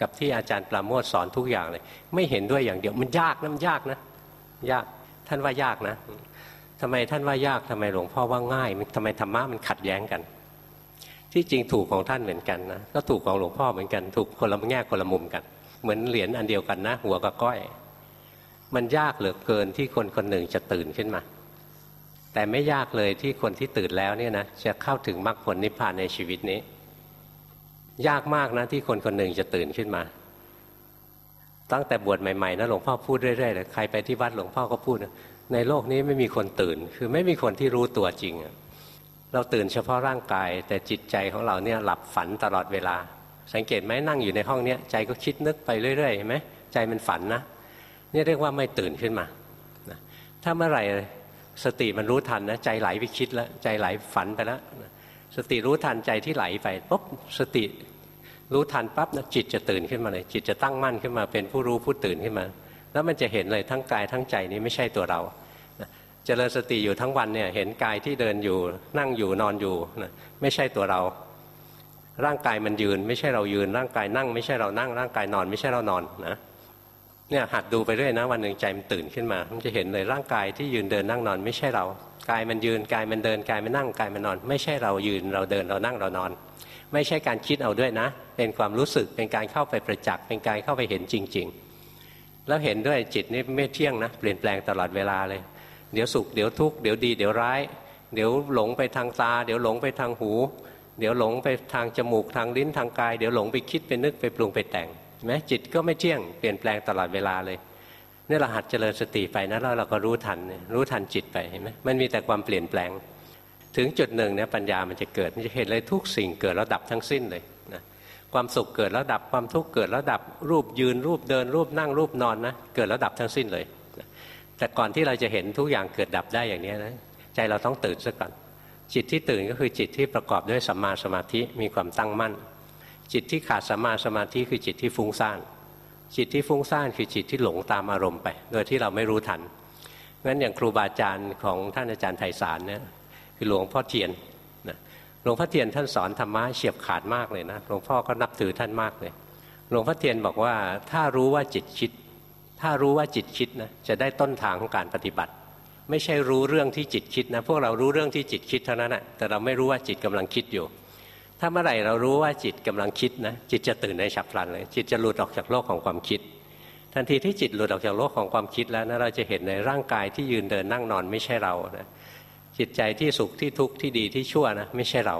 กับที่อาจารย์ปราโมทสอนทุกอย่างเลย ไม่เห็นด้วยอย่างเดียวมันยากนะมันยากนะ ยากท่านว่ายากนะทำไมท่านว่ายากทำไมหลวงพ่อว่าง่ายทำไมธรรมะมันขัดแย้งกัน ที่จริงถูกของท่านเหมือนกันนะก็ถูกของหลวงพ่อเหมือนกัน ถูกคนละแง่คนละมุมกัน เหมือนเหรียญอันเดียวกันนะ หัวกับก้อย มันยากเหลือเกินที่คนคนหนึ่งจะตื่นขึ้นมา แต่ไม่ยากเลยที่คนที่ตื่นแล้วเนี่ยนะจะเข้าถึงมรรคผลนิพพานในชีวิตนี้ ยากมากนะที่คนคนหนึ่งจะตื่นขึ้นมา ตั้งแต่บวชใหม่ๆนะหลวงพ่อพูดเรื่อยๆเลยใครไปที่วัดหลวงพ่อก็พูด ในโลกนี้ไม่มีคนตื่น คือไม่มีคนที่รู้ตัวจริง เราตื่นเฉพาะร่างกาย แต่จิตใจของเราเนี่ยหลับฝันตลอดเวลา สังเกตไหมนั่งอยู่ในห้องเนี้ใจก็คิดนึกไปเรื่อยๆเห็นไหมใจมันฝันนะนี่เรียกว่าไม่ตื่นขึ้นมาถ้าเมื่อไหร่สติมันรู้ทันนะใจไหลไปคิดแล้วใจไหลฝันไปแล้วสติรู้ทันใจที่ไหลไปปุ๊บสติรู้ทันปั๊บนะจิตจะตื่นขึ้นมาเลยจิตจะตั้งมั่นขึ้นมาเป็นผู้รู้ผู้ตื่นขึ้นมา แล้วมันจะเห็นเลยทั้งกายทั้งใจนี้ไม่ใช่ตัวเรา เจริญสติอยู่ทั้งวันเนี่ยเห็นกายที่เดินอยู่นั่งอยู่นอนอยู่นะไม่ใช่ตัวเรา ร่างกายมันยืน ไม่ใช่เรายืน ร่างกายนั่ง ไม่ใช่เรานั่ง ร่างกายนอน ไม่ใช่เรานอนนะเนี่ยหัดดูไปเรื่อยนะวันหนึ่งใจมันตื่นขึ้นมา มันจะเห็นเลยร่างกายที่ยืนเดินนั่งนอน ไม่ใช่เรากายมันยืนกายมันเดินกายมันนั่งกายมันนอน ไม่ใช่เรายืนเราเดินเรานั่งเรานอน ไม่ใช่การคิดเอาด้วยนะ เป็นความรู้สึกเป็นการเข้าไปประจักษ์เป็นการเข้าไปเห็นจริง ๆ แล้วเห็นด้วยจิตนี่ไม่เที่ยงนะ เปลี่ยนแปลงตลอดเวลาเลย เดี๋ยวสุขเดี๋ยวทุกข์เดี๋ยวดีเดี๋ยวร้าย เดี๋ยวหลงไปทางตา เดี๋ยวหลงไปทางหู เดี๋ยวหลงไปทางจมูกทางลิ้นทางกาย เดี๋ยวหลงไปคิดไปนึกไปปรุงไปแต่งแม้จิตก็ไม่เที่ยงเปลี่ยนแปลงตลอดเวลาเลยนี่เราหัดเจริญสติไปนะแล้วเราก็รู้ทันรู้ทันจิตไปเห็นไหมมันมีแต่ความเปลี่ยนแปลง ถึงจุดหนึ่งเนี่ยปัญญามันจะเกิดมันจะเห็นเลยทุกสิ่งเกิดแล้วดับทั้งสิ้นเลยนะความสุขเกิดแล้วดับความทุกข์เกิดแล้วดับรูปยืนรูปเดินรูปนั่งรูปนอนนะเกิดแล้วดับทั้งสิ้นเลย แต่ก่อนที่เราจะเห็นทุกอย่างเกิดดับได้อย่างนี้นะใจเราต้องตื่นซะก่อน จิตที่ตื่นก็คือจิตที่ประกอบด้วยสัมมาสมาธิมีความตั้งมั่น จิตที่ขาดสัมมาสมาธิคือจิตที่ฟุ้งซ่านจิตที่ฟุ้งซ่านคือจิตที่หลงตามอารมณ์ไป โดยที่เราไม่รู้ทันงั้นอย่างครูบาอาจารย์ของท่านอาจารย์ไพศาลเนี่ยคือหลวงพ่อเทียนนะหลวงพ่อเทียนท่านสอนธรรมะเฉียบขาดมากเลยนะหลวงพ่อก็นับถือท่านมากเลยหลวงพ่อเทียนบอกว่าถ้ารู้ว่าจิตคิด ถ้ารู้ว่าจิตคิดนะจะได้ต้นทางของการปฏิบัติ ไม่ใช่รู้เรื่องที่จิตคิดนะพวกเรารู้เรื่องที่จิตคิดเท่านั้นแหะแต่เราไม่รู้ว่าจิตกำลังคิดอยู่ ถ้าเมื่อไหร่เรารู้ว่าจิตกำลังคิดนะจิตจะตื่นในฉับพลันเลย จิตจะหลุดออกจากโลกของความคิด ทันทีที่จิตหลุดออกจากโลกของความคิดแล้วนะเราจะเห็นในร่างกายที่ยืนเดินนั่งนอนไม่ใช่เรานะจิตใจที่สุขที่ทุกข์ที่ดีที่ชั่วนะไม่ใช่เรา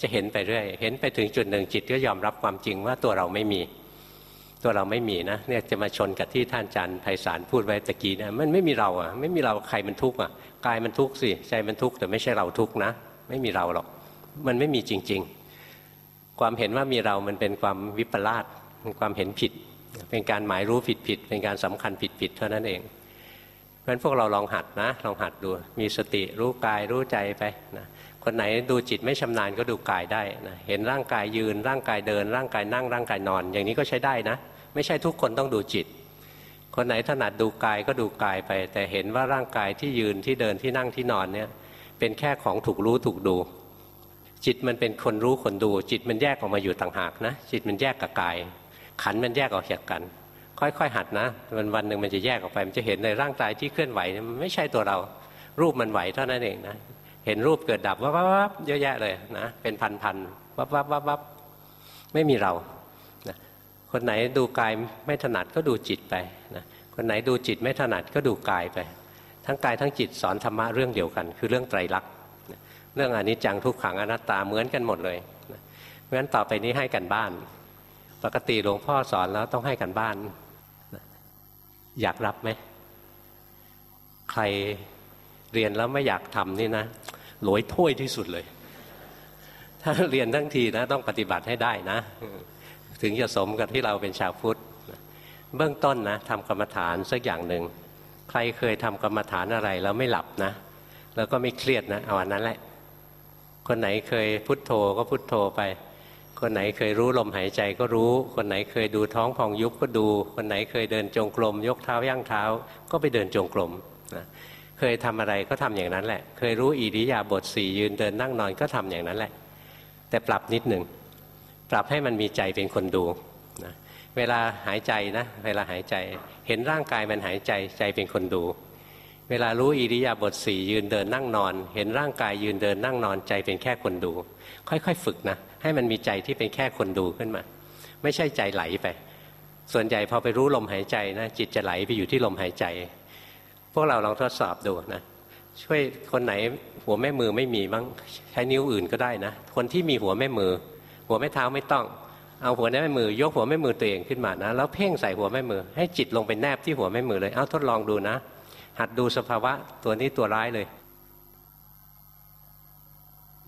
จะเห็นไปเรื่อย เห็นไปถึงจุดหนึ่งจิตก็ยอมรับความจริงว่าตัวเราไม่มี ตัวเราไม่มีนะเนี่ยจะมาชนกับที่ท่านอาจารย์ไพศาลพูดไว้ตะกี้นะมันไม่มีเราอะ ไม่มีเราใครมันทุกข์อะกายมันทุกข์สิใจมันทุกข์แต่ไม่ใช่เราทุกข์นะ ไม่มีเราหรอก มันไม่มีจริง ๆ ความเห็นว่ามีเรามันเป็นความวิปลาสความเห็นผิด เป็นการหมายรู้ผิดผิดเป็นการสำคัญผิดผิดเท่านั้นเองเพราะฉะนั้นพวกเราลองหัดนะลองหัดดูมีสติรู้กายรู้ใจไปนะคนไหนดูจิตไม่ชำนาญก็ดูกายได้นะเห็นร่างกายยืนร่างกายเดิน ร่างกายนั่งร่างกายนอน อย่างนี้ก็ใช้ได้นะ ไม่ใช่ทุกคนต้องดูจิต คนไหนถนัดดูกายก็ดูกายไป แต่เห็นว่าร่างกายที่ยืนที่เดินที่นั่งที่นอนเนี่ยเป็นแค่ของถูกรู้ถูกดู จิตมันเป็นคนรู้คนดู จิตมันแยกออกมาอยู่ต่างหากนะ จิตมันแยกกับกาย ขันมันแยกออกจากกัน ค่อยๆ หัดนะวันวันหนึ่งมันจะแยกออกไปมันจะเห็นในร่างกายที่เคลื่อนไหวมันไม่ใช่ตัวเรา รูปมันไหวเท่านั้นเองนะเห็นรูปเกิดดับวับวับเยอะแยะเลยนะเป็นพันๆวับวับวับวับไม่มีเรา คนไหนดูกายไม่ถนัดก็ดูจิตไปนะคนไหนดูจิตไม่ถนัดก็ดูกายไป ทั้งกายทั้งจิตสอนธรรมะเรื่องเดียวกัน คือเรื่องไตรลักษณ์เรื่องอนิจจังทุกขังอนัตตาเหมือนกันหมดเลยเพราะฉะนั้นต่อไปนี้ให้กันบ้าน ปกติหลวงพ่อสอนแล้วต้องให้กันบ้าน อยากรับไหมใครเรียนแล้วไม่อยากทำนี่นะหลอยถ้วยที่สุดเลย ถ้าเรียนทั้งทีนะ ต้องปฏิบัติให้ได้นะ ถึงจะสมกับที่เราเป็นชาวพุทธเบื้องต้นนะทำกรรมฐานสักอย่างหนึ่งใครเคยทำกรรมฐานอะไรแล้วไม่หลับนะ แล้วก็ไม่เครียดนะเอาอันนั้นแหละ คนไหนเคยพุทโธก็พุทโธไป คนไหนเคยรู้ลมหายใจก็รู้ คนไหนเคยดูท้องพองยุบก็ดู คนไหนเคยเดินจงกรม ยกเท้าย่างเท้า ก็ไปเดินจงกรมนะเคยทำอะไรก็ทำอย่างนั้นแหละ เคยรู้อิริยาบถสี่ยืนเดินนั่งนอนก็ทำอย่างนั้นแหละ แต่ปรับนิดหนึ่ง ปรับให้มันมีใจเป็นคนดูนะเวลาหายใจนะ เวลาหายใจ เห็นร่างกายมันหายใจใจเป็นคนดู เวลารู้อิริยาบถสี่ยืนเดินนั่งนอน เห็นร่างกายยืนเดินนั่งนอนใจเป็นแค่คนดู ค่อยๆ ฝึกนะ ให้มันมีใจที่เป็นแค่คนดูขึ้นมา ไม่ใช่ใจไหลไป ส่วนใหญ่พอไปรู้ลมหายใจนะจิตจะไหลไปอยู่ที่ลมหายใจ พวกเราลองทดสอบดูนะช่วยคนไหนหัวแม่มือไม่มีบ้างใช้นิ้วอื่นก็ได้นะ คนที่มีหัวแม่มือ หัวแม่เท้าไม่ต้อง เอาหัวแม่มือยกหัวแม่มือตัวเองขึ้นมานะ แล้วเพ่งใส่หัวแม่มือ ให้จิตลงไปแนบที่หัวแม่มือเลย เอาทดลองดูนะ หัดดูสภาวะตัวนี้ตัวร้ายเลย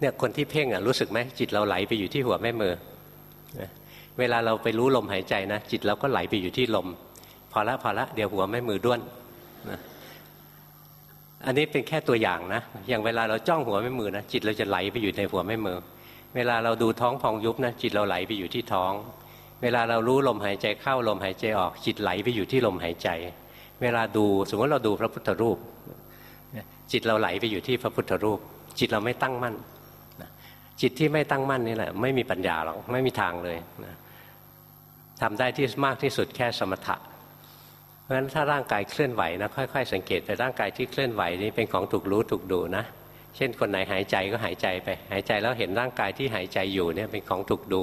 เนี่ยคนที่เพ่งอะรู้สึกไหมจิตเราไหลไปอยู่ที่หัวแม่มือ เวลาเราไปรู้ลมหายใจนะ จิตเราก็ไหลไปอยู่ที่ลม พอละพอละเดี๋ยวหัวแม่มือด้วนอันนี้เป็นแค่ตัวอย่างนะ อย่างเวลาเราจ้องหัวแม่มือนะจิตเราจะไหลไปอยู่ในหัวแม่มือ เวลาเราดูท้องพองยุบนะจิตเราไหลไปอยู่ที่ท้อง เวลาเรารู้ลมหายใจเข้าลมหายใจออกจิตไหลไปอยู่ที่ลมหายใจ เวลาดูสมมติเราดูพระพุทธรูป จิตเราไหลไปอยู่ที่พระพุทธรูป จิตเราไม่ตั้งมั่นจิตที่ไม่ตั้งมั่นนี่แหละไม่มีปัญญาหรอกไม่มีทางเลยนะทำได้ที่มากที่สุดแค่สมถะ เพราะฉะนั้นถ้าร่างกายเคลื่อนไหวนะค่อยๆ สังเกตไปร่างกายที่เคลื่อนไหวนี้เป็นของถูกรู้ถูกดูนะ เช่นคนไหนหายใจก็หายใจไป หายใจแล้วเห็นร่างกายที่หายใจอยู่เนี่ยเป็นของถูกดู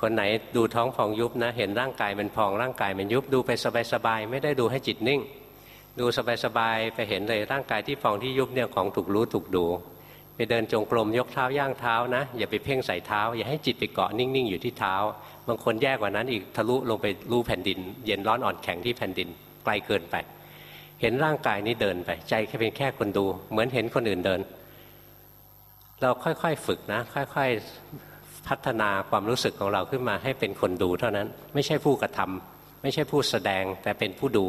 คนไหนดูท้องพองยุบนะ เห็นร่างกายมันพองร่างกายมันยุบดูไปสบายๆไม่ได้ดูให้จิตนิ่ง ดูสบายๆไปเห็นเลยร่างกายที่พองที่ยุบเนี่ยของถูกรู้ถูกดู ไปเดินจงกรมยกเท้าย่างเท้านะ อย่าไปเพ่งใส่เท้า อย่าให้จิตไปเกาะนิ่งๆอยู่ที่เท้า บางคนแย่กว่านั้นอีกทะลุลงไปรูแผ่นดิน เย็นร้อนอ่อนแข็งที่แผ่นดินไกลเกินไป เห็นร่างกายนี้เดินไป ใจแค่เป็นแค่คนดู เหมือนเห็นคนอื่นเดิน เราค่อยๆฝึกนะ ค่อยๆพัฒนาความรู้สึกของเราขึ้นมาให้เป็นคนดูเท่านั้น ไม่ใช่ผู้กระทำไม่ใช่ผู้แสดงแต่เป็นผู้ดู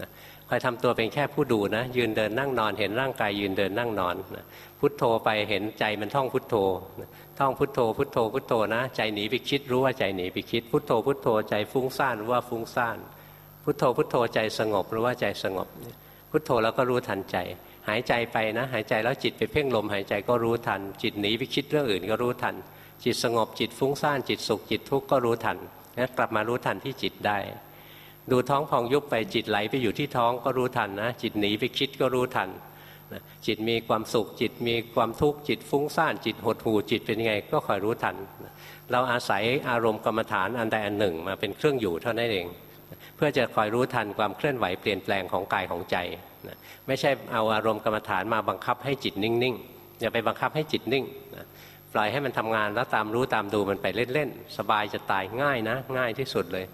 นะคอยทำตัวเป็นแค่ผู้ดูนะ ยืนเดินนั่งนอน เห็นร่างกายยืนเดินนั่งนอนนะพุทโธไปเห็นใจมันท่องพุทโธท่องพุทโธ พุทโธพุทโธนะ ใจหนีไปคิดรู้ว่าใจหนีไปคิด พุทโธพุทโธใจฟุ้งซ่านรู้ว่าฟุ้งซ่าน พุทโธพุทโธใจสงบรู้ว่าใจสงบ พุทโธแล้วก็รู้ทันใจ หายใจไปนะ หายใจแล้วจิตไปเพ่งลมหายใจก็รู้ทัน จิตหนีไปคิดเรื่องอื่นก็รู้ทัน จิตสงบจิตฟุ้งซ่านจิตสุขจิตทุกข์ก็รู้ทันนะกลับมารู้ทันที่จิตได้ ดูท้องพองยุบไปจิตไหลไปอยู่ที่ท้องก็รู้ทันนะ จิตหนีไปคิดก็รู้ทันจิตมีความสุขจิตมีความทุกข์จิตฟุ้งซ่านจิตหดหู่จิตเป็นยังไงก็คอยรู้ทัน เราอาศัยอารมณ์กรรมฐานอันใดอันหนึ่งมาเป็นเครื่องอยู่เท่านั้นเอง เพื่อจะคอยรู้ทันความเคลื่อนไหวเปลี่ยนแปลงของกายของใจไม่ใช่เอาอารมณ์กรรมฐานมาบังคับให้จิตนิ่งๆอย่าไปบังคับให้จิตนิ่งปล่อยให้มันทำงานแล้วตามรู้ตามดูมันไปเล่นๆสบายจะตายง่ายนะ ง่ายที่สุดเลย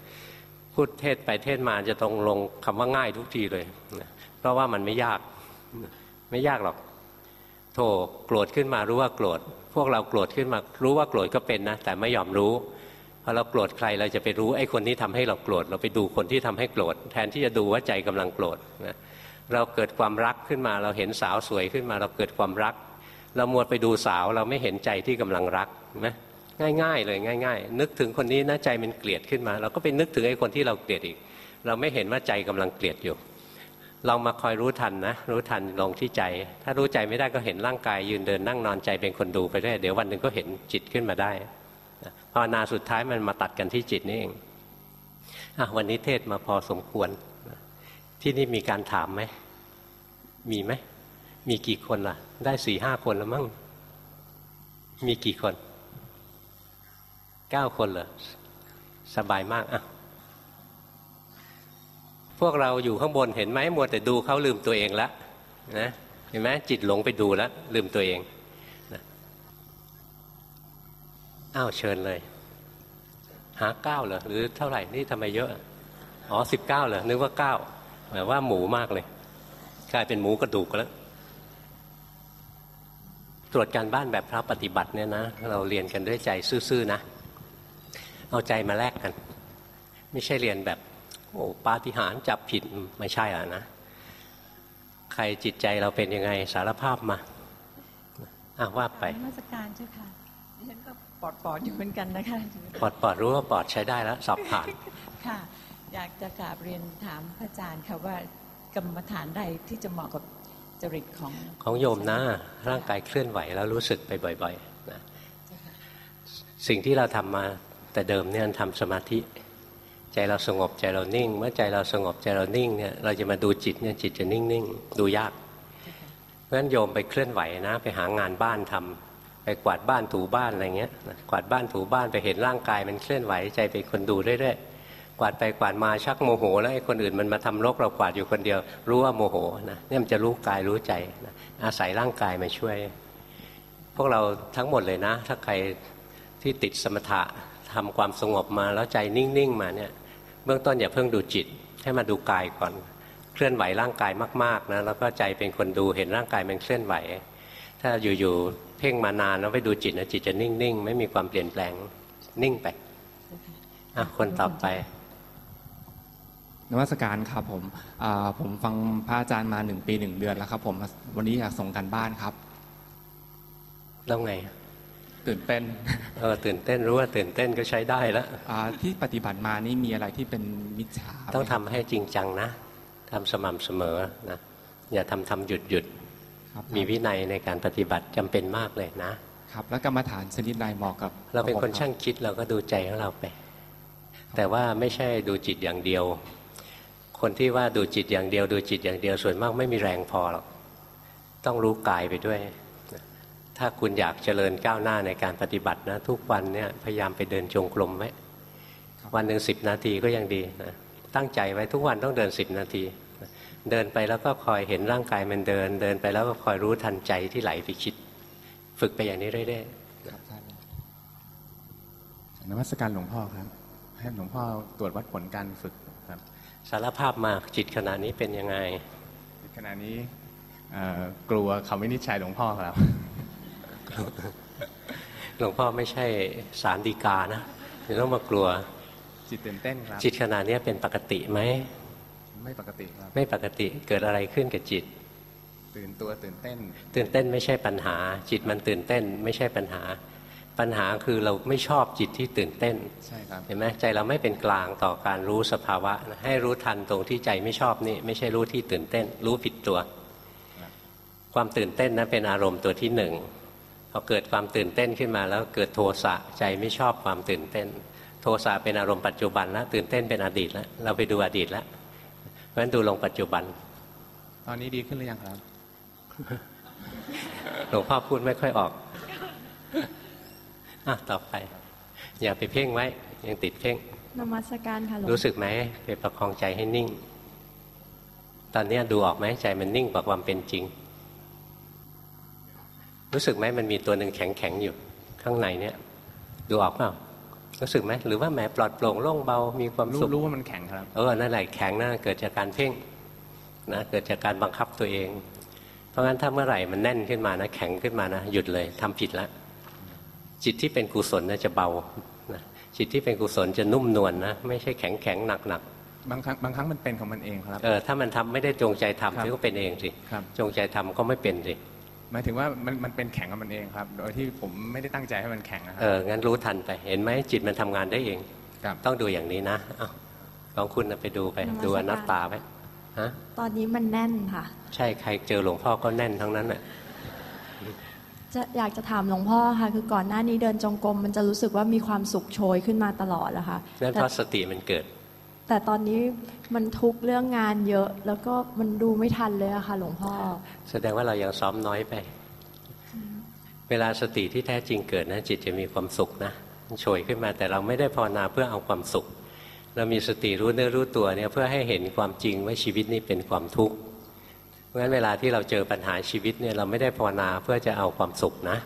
พูดเทศไปเทศมาจะตรงลงคำว่าง่ายทุกทีเลยเพราะว่ามันไม่ยากไม่ยากหรอกโธ่โกรธขึ้นมารู้ว่าโกรธพวกเราโกรธขึ้นมารู้ว่าโกรธก็เป็นนะ แต่ไม่ยอมรู้ พอเราโกรธใครเราจะไปรู้ไอ้คนที่ทำให้เราโกรธเราไปดูคนที่ทำให้โกรธแทนที่จะดูว่าใจกำลังโกรธนะเราเกิดความรักขึ้นมา เราเห็นสาวสวยขึ้นมา เราเกิดความรัก เรามัวไปดูสาวเราไม่เห็นใจที่กำลังรักไหมง่ายๆเลยง่าย ๆ นึกถึงคนนี้นะใจมันเกลียดขึ้นมา เราก็ไปนึกถึงไอ้คนที่เราเกลียดอีก เราไม่เห็นว่าใจกำลังเกลียดอยู่ลองมาคอยรู้ทันนะรู้ทันลงที่ใจ ถ้ารู้ใจไม่ได้ก็เห็นร่างกายยืนเดินนั่งนอนใจเป็นคนดูไปได้เดี๋ยววันหนึ่งก็เห็นจิตขึ้นมาได้ ภาวนาสุดท้ายมันมาตัดกันที่จิตนี่เองอวันนี้เทศมาพอสมควร ที่นี่มีการถามไหม มีไหม มีกี่คนล่ะ ได้สี่ห้าคนแล้วมั้ง มีกี่คน เก้าคนเหรอ สบายมากอะ พวกเราอยู่ข้างบนเห็นไหมมัวแต่ดูเขาลืมตัวเองแล้วนะ เห็นไหมจิตหลงไปดูแล้วลืมตัวเองนะ อ้าวเชิญเลย หาเก้าเหรอหรือเท่าไหร่นี่ทำไมเยอะอ๋อสิบเก้าเหรอนึกว่าเก้าหมายว่าหมูมากเลยกลายเป็นหมูกระดูกแล้ว ตรวจการบ้านแบบพระปฏิบัติเนี่ยนะเราเรียนกันด้วยใจซื่อๆนะ เอาใจมาแลกกัน ไม่ใช่เรียนแบบ โอ้ปาฏิหาริย์จับผิดไม่ใช่อะนะ ใครจิตใจเราเป็นยังไงสารภาพมาอะว่าไปมาสการเจ้าค่ะ ปอดปอดอยู่เหมือนกันนะคะปอดปอดรู้ว่าปอดใช้ได้แล้วสอบผ่านค่ะ อยากจะกราบเรียนถามพระอาจารย์ค่ะว่ากรรมฐานใดที่จะเหมาะกับจริตของของโยมนะ ร่างกายเคลื่อนไหวแล้วรู้สึกไปบ่อยๆนะสิ่งที่เราทำมาแต่เดิมเนี่ยทำสมาธิ ใจเราสงบใจเรานิ่ง เมื่อใจเราสงบใจเรานิ่งเนี่ยเราจะมาดูจิตเนี่ยจิตจะนิ่งนิ่งดูยากเพราะฉะนั้นโยมไปเคลื่อนไหวนะ ไปหางานบ้านทำ ไปกวาดบ้านถูบ้านอะไรเงี้ยกวาดบ้านถูบ้านไปเห็นร่างกายมันเคลื่อนไหวใจเป็นคนดูเรื่อยๆกวาดไปกวาดมาชักโมโห แล้วไอ้คนอื่นมันมาทำรกเรากวาดอยู่คนเดียว รู้ว่าโมโหนะเนี่ยมันจะรู้กายรู้ใจนะอาศัยร่างกายมาช่วย พวกเราทั้งหมดเลยนะ ถ้าใครที่ติดสมถะทำความสงบมาแล้วใจนิ่งๆมาเนี่ยเบื้องต้นอย่าเพิ่งดูจิต ให้มาดูกายก่อนเคลื่อนไหวร่างกายมากๆนะแล้วก็ใจเป็นคนดูเห็นร่างกายมันเคลื่อนไหว ถ้าอยู่ๆ พ่งมานานแล้วไปดูจิตนะจิตจะนิ่งๆ ไม่มีความเปลี่ยนแปลงนิ่งไปอะคนต่อไปนวัตการครับผมผมฟังพระอาจารย์มาหนึ่งปีหนึ่งเดือนแล้วครับ ผมวันนี้อยากส่งกันบ้านครับแล้วไง ตื่นเต้นเออตื่นเต้นรู้ว่าตื่นเต้นก็ใช้ได้แล้วที่ปฏิบัติมานี่มีอะไรที่เป็นมิจฉาต้องทำให้จริงจังนะทำสม่ำเสมอนะอย่าทำทำหยุดหยุด มีวินัยในการปฏิบัติจำเป็นมากเลยนะครับแล้วกรรมฐานชนิดใดเหมาะกับ เราเป็นคนช่างคิดเราก็ดูใจของเราไป แต่ว่าไม่ใช่ดูจิตอย่างเดียว คนที่ว่าดูจิตอย่างเดียว ดูจิตอย่างเดียวส่วนมากไม่มีแรงพอหรอกต้องรู้กายไปด้วย ถ้าคุณอยากเจริญก้าวหน้าในการปฏิบัตินะ ทุกวันเนี่ยพยายามไปเดินจงกรมไว้วันหนึ่งสิบนาทีก็ยังดีนะตั้งใจไว้ทุกวันต้องเดินสิบนาที เดินไปแล้วก็คอยเห็นร่างกายมันเดิน เดินไปแล้วก็คอยรู้ทันใจที่ไหลไปคิด ฝึกไปอย่างนี้เรื่อยๆครับท่านนวัตการหลวงพ่อครับให้หลวงพ่อตรวจวัดผลการฝึกครับ สารภาพมาจิตขณะนี้เป็นยังไงจิตขณะนี้กลัวเขาไม่นิชัยหลวงพ่อครับหลวงพ่อไม่ใช่สารดีกานะไม่ต้องมากลัว จิตตื่นเต้นครับ จิตขนาดนี้เป็นปกติไหม ไม่ปกติครับ ไม่ปกติเกิดอะไรขึ้นกับจิต ตื่นตัวตื่นเต้น ตื่นเต้นไม่ใช่ปัญหา จิตมันตื่นเต้น ไม่ใช่ปัญหา ปัญหาคือเราไม่ชอบจิตที่ตื่นเต้นใช่ครับเห็นไหมใจเราไม่เป็นกลางต่อการรู้สภาวะนะให้รู้ทันตรงที่ใจไม่ชอบนี่ ไม่ใช่รู้ที่ตื่นเต้น รู้ผิดตัวครับความตื่นเต้นนั้นเป็นอารมณ์ตัวที่หนึ่งพอเกิดความตื่นเต้นขึ้นมาแล้วเกิดโทสะใจไม่ชอบความตื่นเต้น โทสะเป็นอารมณ์ปัจจุบันแล้วตื่นเต้นเป็นอดีตแล้วเราไปดูอดีตแล้ว เพราะฉะนั้นดูลงปัจจุบัน ตอนนี้ดีขึ้นหรือยังครับ หลวงพ่อพูดไม่ค่อยออกอะต่อไป อย่าไปเพ่งไว้ ยังติดเพ่งนมัสการค่ะหลวงรู้สึกไหมไปประคองใจให้นิ่ง ตอนเนี้ยดูออกไหมใจมันนิ่งกว่าความเป็นจริง รู้สึกไหมมันมีตัวหนึ่งแข็งแข็งๆอยู่ ข้างในเนี่ย ดูออกเปล่า รู้สึกไหมหรือว่าแหมปลอดโปร่งโล่งเบามีความรู้สุขรู้ว่ามันแข็งครับเออนั่นแหละแข็งนั่นเกิดจากการเพ่งนะเกิดจากการบังคับตัวเอง เพราะงั้นถ้าเมื่อไหร่มันแน่นขึ้นมานะแข็งขึ้นมานะหยุดเลยทำผิดแล้วจิตที่เป็นกุศลนะจะเบานะจิตที่เป็นกุศลจะนุ่มนวลนะไม่ใช่แข็งแข็งหนักหนักบางครั้งบางครั้งมันเป็นของมันเองครับเออถ้ามันทำไม่ได้จงใจครับทำมันก็เป็นเองสิครับจงใจทำก็ไม่เป็นสิ หมายถึงว่ามันมันเป็นแข็งของมันเองครับ โดยที่ผมไม่ได้ตั้งใจให้มันแข็งนะครัเอองั้นรู้ทันไปเห็นไหมจิตมันทำงานได้เองครับต้องดูอย่างนี้นะอ้าวลองคุณน่ะไปดูไปดูอนัตตาไปฮะตอนนี้มันแน่นค่ะ ใช่ใครเจอหลวงพ่อก็แน่นทั้งนั้นแหละจะอยากจะถามหลวงพ่อค่ะ คือก่อนหน้านี้เดินจงกรมมันจะรู้สึกว่ามีความสุขโชยขึ้นมาตลอดแหละค่ะนั่นแต่เพราะสติมันเกิด แต่ตอนนี้มันทุกข์เรื่องงานเยอะ แล้วก็มันดูไม่ทันเลยอะค่ะหลวงพ่อ แสดงว่าเรายังซ้อมน้อยไป เวลาสติที่แท้จริงเกิดนะ จิตจะมีความสุขนะมันโชยขึ้นมาแต่เราไม่ได้ภาวนาเพื่อเอาความสุข เรามีสติรู้เนื้อรู้ตัวเนี่ยเพื่อให้เห็นความจริงว่าชีวิตนี้เป็นความทุกข์เพราะฉะนั้นเวลาที่เราเจอปัญหาชีวิตเนี่ยเราไม่ได้ภาวนาเพื่อจะเอาความสุขนะ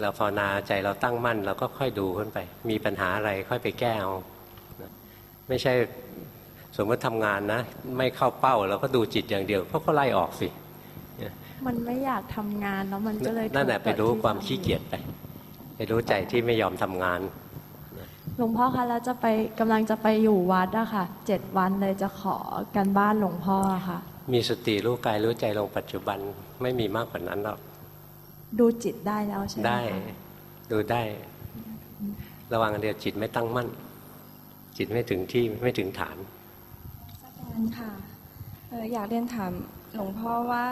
เราภาวนาใจเราตั้งมั่นเราก็ค่อยดูขึ้นไป มีปัญหาอะไรค่อยไปแก้เอานะ ไม่ใช่สมมติทำงานนะ ไม่เข้าเป้าเราก็ดูจิตอย่างเดียวเขาก็ไล่ออกสิมันไม่อยากทำงานแล้วมันก็เลยนั่นแหละทุไปกข์รู้กับที่ความขี้เกียจไป ไปรู้ใจที่ไม่ยอมทำงานหลวงพ่อคะแล้วจะไปกำลังจะไปอยู่วัดอะค่ะเจ็ดวันเลยจะขอกันบ้านหลวงพ่อค่ะ มีสติรู้กายรู้ใจลงปัจจุบันไม่มีมากกว่านั้นหรอกดูจิตได้แล้วใช่ไหมได้คะดูได้ ระวังอันเดียวจิตไม่ตั้งมั่น จิตไม่ถึงที่ไม่ถึงฐานอาจารย์ค่ะเอ่ออยากเรียนถามหลวงพ่อว่า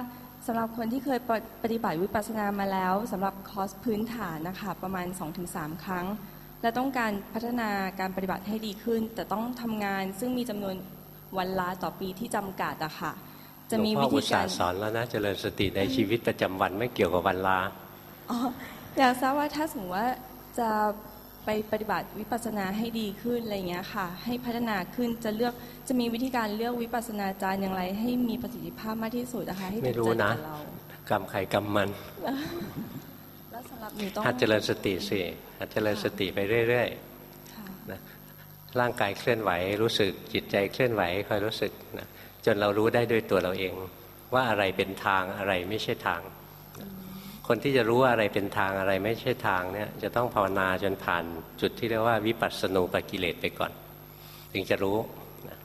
สำหรับคนที่เคยปฏิปฏิบัติวิปัสสนามาแล้วสำหรับคอร์สพื้นฐานนะคะประมาณ 2-3 ครั้ง และต้องการพัฒนาการปฏิบัติให้ดีขึ้น แต่ต้องทำงานซึ่งมีจำนวนวันลาต่อปีที่จำกัดอะค่ะจะมีหลวงพ่วิออุธีตส่าการห์สอนแล้วนะเจริญสติในชีวิตประจำวันไม่เกี่ยวกับวันลาอ๋ออยากทราบว่าถ้าสมมติว่าจะ ไปปฏิบัติวิปัสสนาให้ดีขึ้นอะไรอย่างเงี้ยค่ะ ให้พัฒนาขึ้นจะเลือกจะมีวิธีการเลือกวิปัสสนาจารย์อย่างไร ให้มีประสิทธิภาพมากที่สุดนะคะให้ถูกไม่รู้ใจนะกับเรากรรมใครกรรมมันแล้วสำหรับหนูต้องหัดเจริญสติสิหัดเจริญสติไปเรื่อยค่ะๆนะร่างกายเคลื่อนไหวรู้สึกจิตใจเคลื่อนไหวคอยรู้สึกนะจนเรารู้ได้ด้วยตัวเราเอง ว่าอะไรเป็นทางอะไรไม่ใช่ทาง คนที่จะรู้ว่าอะไรเป็นทางอะไรไม่ใช่ทางเนี่ยจะต้องภาวนาจนผ่านจุดที่เรียกว่าวิปัสสนูปกิเลสไปก่อน ถึงจะรู้นะ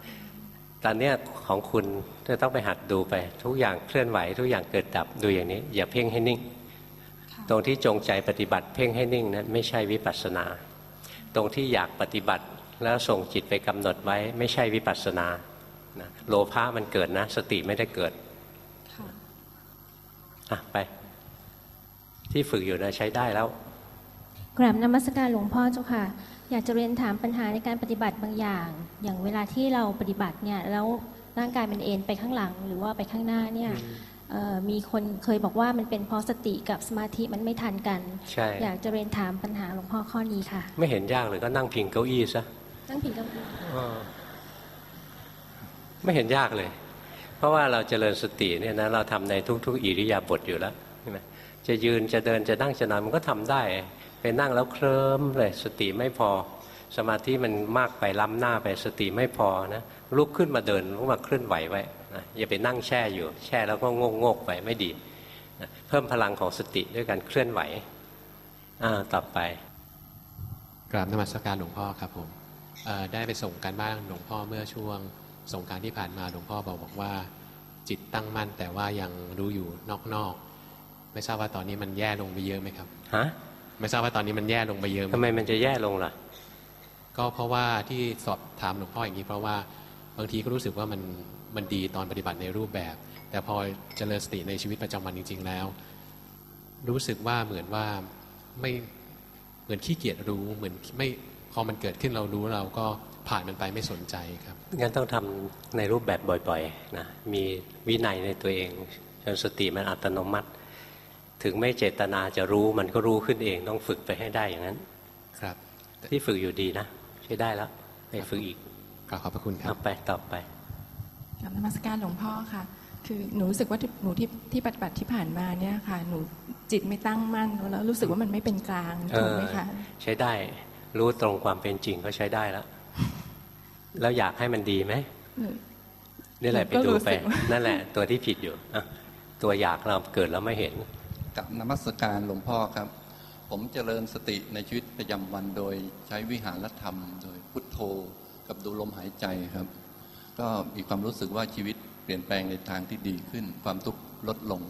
ตอนเนี้ยของคุณจะต้องไปหัดดูไป ทุกอย่างเคลื่อนไหว ทุกอย่างเกิดดับดูอย่างนี้ อย่าเพ่งให้นิ่งค่ะตรงที่จงใจปฏิบัติเพ่งให้นิ่งนั้นไม่ใช่วิปัสสนา ตรงที่อยากปฏิบัติแล้วส่งจิตไปกำหนดไว้ ไม่ใช่วิปัสสนานะโลภะมันเกิดนะ สติไม่ได้เกิดค่ะอะไป ที่ฝึกอยู่นะใช้ได้แล้วกราบนมัสการหลวงพ่อเจ้าค่ะ อยากจะเรียนถามปัญหาในการปฏิบัติบางอย่าง อย่างเวลาที่เราปฏิบัติเนี่ยแล้วร่างกายมันเอ็นไปข้างหลัง หรือว่าไปข้างหน้าเนี่ยเอ่อมีคนเคยบอกว่ามันเป็นเพราะสติกับสมาธิมันไม่ทันกันใช่อยากจะเรียนถามปัญหาหลวงพ่อข้อนี้ค่ะ ไม่เห็นยากเลยก็นั่งพิงเก้าอี้ซะตั้งผิดกับไม่เห็นยากเลย เพราะว่าเราเจริญสติเนี่ยนะเราทำในทุก ๆ อิริยาบถอยู่แล้วใช่ไหม จะยืนจะเดินจะนั่งจะนอนมันก็ทำได้ ไปนั่งแล้วเคลิ้มเลยสติไม่พอ สมาธิมันมากไปล้ำหน้าไปสติไม่พอนะลุกขึ้นมาเดินลุกมาเคลื่อนไหวไว้นะอย่าไปนั่งแช่อยู่ แช่แล้วก็งงงๆไปไม่ดีนะเพิ่มพลังของสติด้วยการเคลื่อนไหวอ่าต่อไปกราบนมัสการหลวงพ่อครับผมได้ไปส่งการบ้านหลวงพ่อเมื่อช่วงสงการที่ผ่านมาหลวงพ่อบอกบอกว่า จิตตั้งมั่นแต่ว่ายังรู้อยู่นอกๆ ไม่ทราบว่าตอนนี้มันแย่ลงไปเยอะไหมครับฮะไม่ทราบว่าตอนนี้มันแย่ลงไปเยอะไหมทำไมมันจะแย่ลงล่ะ ก็เพราะว่าที่สอบถามหลวงพ่ออย่างนี้ เพราะว่าบางทีก็รู้สึกว่ามันมันดีตอนปฏิบัติในรูปแบบ แต่พอเจริญสติในชีวิตประจำวันจริง ๆ แล้ว รู้สึกว่าเหมือนว่าไม่เหมือนขี้เกียจรู้เหมือนไม่พอมันเกิดขึ้นเรารู้เราก็ผ่านมันไปไม่สนใจครับงั้นต้องทำในรูปแบบบ่อยๆนะมีวินัยในตัวเองจนสติมันอัตโนมัติ ถึงไม่เจตนาจะรู้มันก็รู้ขึ้นเองต้องฝึกไปให้ได้อย่างนั้น ครับ ที่ฝึกอยู่ดีนะใช้ได้แล้วไปฝึกอีกกราบขอบพระคุณครัเอาบไปต่อไปกับนมัสการหลวงพ่อค่ะ คือหนูรู้สึกว่าที่หนูที่ที่ปฏิบัติที่ผ่านมาเนี่ยค่ะ หนูจิตไม่ตั้งมั่นแล้วรู้สึกว่ามันไม่เป็นกลางเอถูกอไหมคะใช้ได้ รู้ตรงความเป็นจริงก็ใช้ได้แล้ว แล้วอยากให้มันดีไหมหนูนี่แหละไปก็ดูรู้ไปสึกว่านั่นแหละ ตัวที่ผิดอยู่อะตัวอยากเราเกิดแล้วไม่เห็น กับนมัสการหลวงพ่อครับ ผมเจริญสติในชีวิตประจำวันโดยใช้วิหารธรรม โดยพุทโธกับดูลมหายใจครับ ก็มีความรู้สึกว่าชีวิตเปลี่ยนแปลงในทางที่ดีขึ้น ความทุกข์ลดลง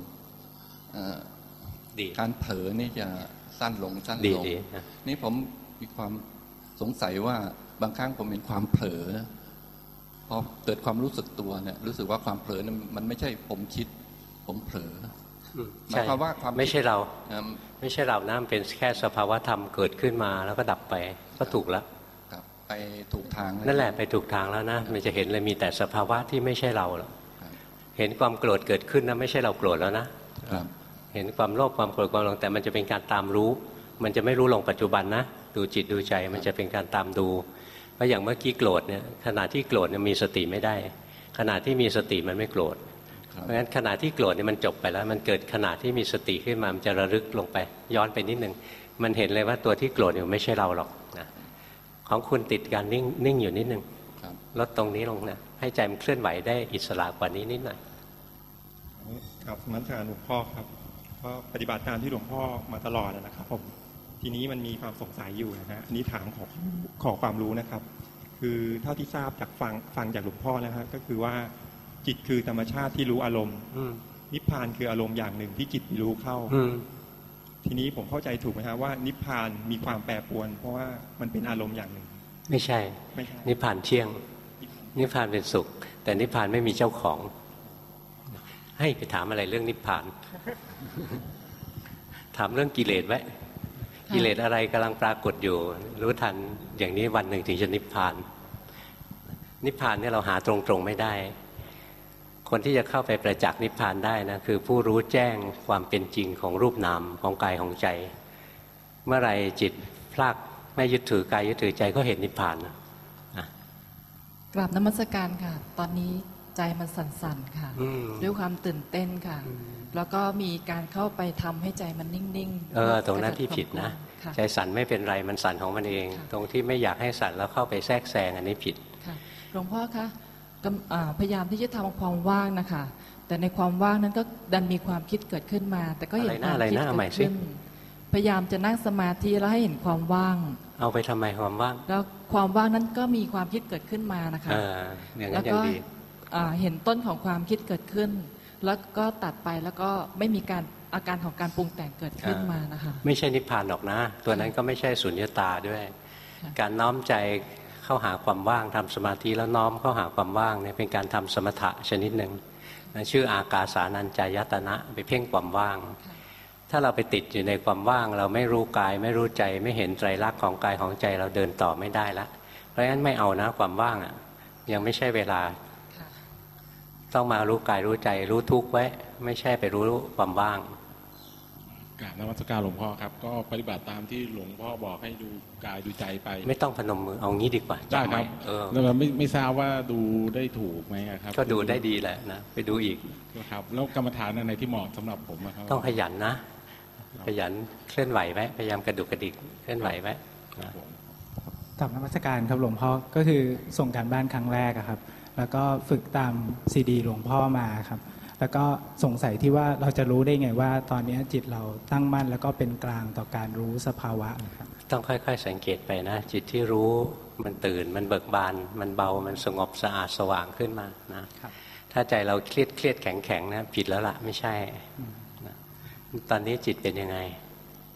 เอ่อดีการเผลอนี่จะสั้นลงสั้นดีลงดีนะนี่ผมมีความสงสัยว่าบางครั้งผมเห็นความเผลอพอเกิดความรู้สึกตัวเนี่ยรู้สึกว่าความเผลอเนี่ยมันไม่ใช่ผมคิด ผมเผลออืม หมายความว่าความไม่ใช่เราอืมไม่ใช่เรานะมันเป็นแค่สภาวะธรรมเกิดขึ้นมาแล้วก็ดับไปก็ถูกแล้วครับไปถูกทางนั่นแหละไปถูกทางแล้วนะมันจะเห็นเลยมีแต่สภาวะที่ไม่ใช่เราแล้วครับเห็นความโกรธเกิดขึ้นนะไม่ใช่เราโกรธแล้วนะครับเห็นความโลภความโกรธความหลงแต่มันจะเป็นการตามรู้ มันจะไม่รู้ลงปัจจุบันนะดูจิตดูใจมันจะเป็นการตามดูเพราะอย่างเมื่อกี้โกรธเนี่ยขณะที่โกรธเนี่ยมีสติไม่ได้ ขณะที่มีสติมันไม่โกรธครับ เพราะฉะนั้นขณะที่โกรธเนี่ยมันจบไปแล้ว มันเกิดขณะที่มีสติขึ้นมามันจะระลึกลงไป ย้อนไปนิดนึงมันเห็นเลยว่าตัวที่โกรธเนี่ยไม่ใช่เราหรอกนะของคุณติดการนิ่งนิ่งอยู่นิดนึงครับลดตรงนี้ลงนะให้ใจมันเคลื่อนไหวได้อิสระกว่านี้นิดหน่อยกับนักการหลวงพ่อครับก็ปฏิบัติตามที่หลวงพ่อมาตลอดนะครับผมทีนี้มันมีความสงสัยอยู่นะฮะอันนี้ถามขอขอความรู้นะครับ คือเท่าที่ทราบจากฟังฟังจากหลวงพ่อนะฮะก็คือว่า จิตคือธรรมชาติที่รู้อารมณ์อืมนิพพานคืออารมณ์อย่างหนึ่งที่จิตรู้เข้าอืมทีนี้ผมเข้าใจถูกไหมฮะว่า นิพพานมีความแปรปรวน เพราะว่ามันเป็นอารมณ์อย่างหนึ่ง ไม่ใช่ไม่ใช่นิพพานเที่ยง นิพพานเป็นสุข แต่นิพพานไม่มีเจ้าของ ให้ไปถามอะไรเรื่องนิพพาน ถามเรื่องกิเลสไว้กิเลสอะไรกำลังปรากฏอยู่ รู้ทันอย่างนี้วันหนึ่งถึงจะนิพพาน นิพพานเนี่ยเราหาตรงๆไม่ได้ คนที่จะเข้าไปประจักษ์นิพพานได้นะคือผู้รู้แจ้งความเป็นจริงของรูปนามของกายของใจ เมื่อไหรจิตพลากไม่ยึดถือกายยึดถือใจก็เห็นนิพพานนะกราบนมัสการค่ะ ตอนนี้ใจมันสั่นๆค่ะอืมด้วยความตื่นเต้นค่ะ แล้วก็มีการเข้าไปทำให้ใจมันนิ่งๆ เออ ตรงนั้นที่ผิดนะค่ะใจสั่นไม่เป็นไรมันสั่นของมันเองค่ะตรงที่ไม่อยากให้สั่นแล้วเข้าไปแทรกแซงอันนี้ผิดค่ะหลวงพ่อคะ กำอ่าพยายามที่จะทำความว่างนะคะ แต่ในความว่างนั้นก็ดันมีความคิดเกิดขึ้นมา แต่ก็เห็นอะไรนะความอะไรคิดนะเอาใหม่เกิดสิขึ้นพยายามจะนั่งสมาธิแล้วให้เห็นความว่าง เอาไปทำไมความว่าง แล้วความว่างนั้นก็มีความคิดเกิดขึ้นมานะคะเอออย่างนั้แล้นวยัก็งดีอ่าเห็นต้นของความคิดเกิดขึ้น แล้วก็ตัดไปแล้วก็ไม่มีการอาการของการปรุงแต่งเกิดขึ้นมานะคะ ไม่ใช่นิพพานหรอกนะ ตัวนั้นก็ไม่ใช่สุญญตาด้วยค่ะการน้อมใจ เข้าหาความว่างทำสมาธิแล้วน้อมเข้าหาความว่างเนี่ยเป็นการทำสมถะชนิดหนึ่งนะชื่ออากาสานัญจายตนะไปเพ่งความว่าง ถ้าเราไปติดอยู่ในความว่าง เราไม่รู้กายไม่รู้ใจไม่เห็นไตรลักษณ์ของกายของใจเราเดินต่อไม่ได้ละเพราะฉะนั้นไม่เอานะความว่างอะยังไม่ใช่เวลาค่ะต้องมารู้กายรู้ใจรู้ทุกข์ไว้ ไม่ใช่ไปรู้ความว่าง กราบนมัสการหลวงพ่อครับ ก็ปฏิบัติตามที่หลวงพ่อบอกให้ดูกายดูใจไป ไม่ต้องพนมมือเอางี้ดีกว่าได้จำคว้รับเออแล้วไม่ไม่ทราบว่าดูได้ถูกไหมอะครับ ก็ดูได้ดีแหละนะไปดูอีกครับแล้วกรรมฐานอันไหนที่เหมาะสำหรับผมอะครับ ต้องขยันนะขยันเคลื่อนไหวไว้พยายามกระดุกกระดิกเคลื่อนไหวไว้นะกลับนมัสการครับหลวงพ่อก็คือส่งการบ้านครั้งแรกอะครับ แล้วก็ฝึกตามซีดีหลวงพ่อมาครับ แล้วก็สงสัยที่ว่าเราจะรู้ได้ไงว่า ตอนนี้จิตเราตั้งมั่นแล้วก็เป็นกลางต่อการรู้สภาวะนะครับต้องค่อย ๆ สังเกตไปนะ จิตที่รู้มันตื่นมันเบิกบาน มันเบามันสงบสะอาดสว่างขึ้นมานะถ้าใจเราเครียดเครียดแข็งแข็งนะผิดแล้วล่ะไม่ใช่นะตอนนี้จิตเป็นยังไง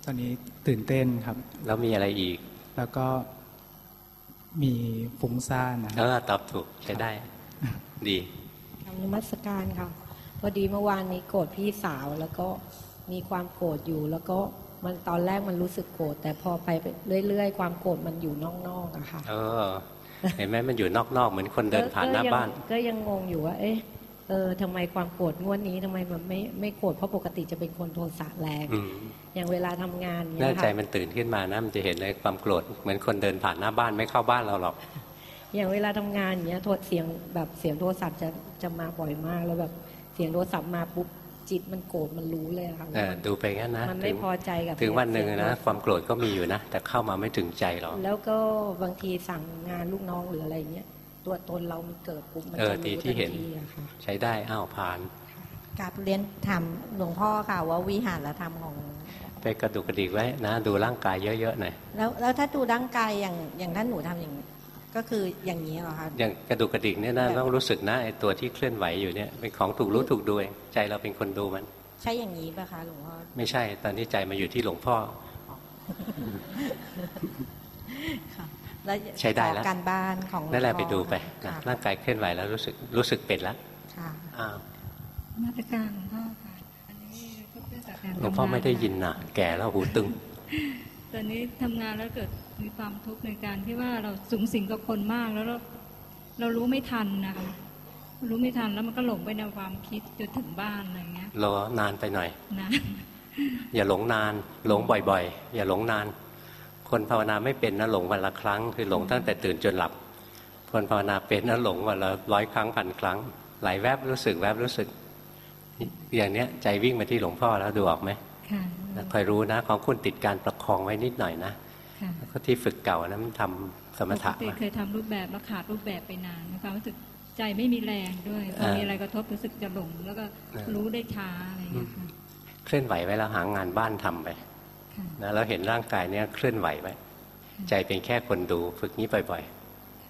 ตอนนี้ตื่นเต้นครับ แล้วมีอะไรอีก แล้วก็มีฟุ้งซ่านนะคเอรับอตอบถูกใช้ได้ ดีทำนมัสการค่ะ พอดีเมื่อวานนี้โกรธพี่สาวแล้วก็มีความโกรธอยู่ แล้วก็มันตอนแรกมันรู้สึกโกรธแต่พอไปเรื่อยๆ ความโกรธมันอยู่นอกๆอะค่ะเออ เห็นไหมมันอยู่นอกๆเหมือนคนเดินผ่านหน้าก็ยังบ้าน ก็ยังงงอยู่ว่า เอ๊ะเออทำไมความโกรธงวดนี้ทำไมมันไม่ไม่โกรธเพราะปกติจะเป็นคนโทสะแรงอืมอย่างเวลาทำงานเนี่น่ายใจค่ะมันตื่นขึ้นมานะมันจะเห็นเลยความโกรธเหมือนคนเดินผ่านหน้าบ้านไม่เข้าบ้านเราหรอก อย่างเวลาทำงานอย่างเงี้ยโทษเสียงแบบเสียงโทรศัพท์จะจะมาบ่อยมากแล้วแบบเสียงโทรศัพท์มาปุ๊บจิตมันโกรธมันรู้เลยอะค่ะเออดูไปงั้นนะมันไม่ถึงพอใจกับถึงวันหนึ่งเสียงนะโทรศัพท์ความโกรธก็มีอยู่นะ แต่เข้ามาไม่ถึงใจหรอกแล้วก็บางทีสั่งงานลูกน้องหรืออะไรเงี้ยตัวตนเรามันเกิดปุ๊บมันเออจะดีรู้ที่เห็นทันทีอะค่ะใช้ได้อ้าวผ่านกราบเรียนถามหลวงพ่อค่ะว่าวิหารธรรมของไปกระดุกกระดิกไว้นะ ดูร่างกายเยอะๆหน่อยแล้วแล้วถ้าดูร่างกายอย่างอย่างท่านหนูทำอย่าง ก็คืออย่างนี้เหรอคะอย่างกระดุกกระดิกเนี่ยนะแบบต้องรู้สึกนะไอ้ตัวที่เคลื่อนไหวอยู่เนี่ยเป็นของถูกรู้ถูกดูเองใจเราเป็นคนดูมัน ใช่อย่างนี้ปะคะหลวงพ่อไม่ใช่ตอนนี้ใจมาอยู่ที่หลวงพ่อค่ะแล้วใช้ได้แล้วขอการบ้านของนั่นแหละวงไปพ่อดูไปค่ะนะร่างกายเคลื่อนไหวแล้วรู้สึกรู้สึกเป็นแล้วค่ะอ้าวมาตรการหลวงพ่อค่ะอันนี้ก็เพื่อจากการหลวงพ่อไม่ได้ยินนะแก่แล้วหูตึงตอนนี้ทำงานแล้วเกิด มีความทุกข์ในการที่ว่าเราสูงสิงกับคนมากแล้วเราเรารู้ไม่ทันนะคะรู้ไม่ทันแล้วมันก็หลงไปในความคิดจนถึงบ้านอะไรเงี้ยรอนานไปหน่อยนะอย่าหลงนานหลงบ่อยๆ อย่าหลงนาน คนภาวนาไม่เป็นนะหลงวันละครั้ง คือหลงตั้งแต่ตื่นจนหลับ คนภาวนาเป็นนะหลงวันละร้อยครั้งพันครั้ง หลายแวบรู้สึกแวบรู้สึก อย่างเนี้ยใจวิ่งมาที่หลวงพ่อแล้วดูออกไหมค่ะนะคอยรู้นะของคุณติดการประคองไว้นิดหน่อยนะค่ะ แล้วก็ที่ฝึกเก่านะมันทำสมถะปกติมาเคยทำรูปแบบแล้วขาดรูปแบบไปนานมีความรู้สึกใจไม่มีแรงด้วยพออ่ามีมีอะไรกระทบรู้สึกจะหลงแล้วก็อ่ารู้ได้ช้าอะไรเงี้ยค่ะเคลื่อนไหวไว้แล้วหางานบ้านทำไปค่ะนะแล้วเห็นร่างกายเนี้ยเคลื่อนไหวไว้ใจเป็นแค่คนดูฝึกนี้บ่อย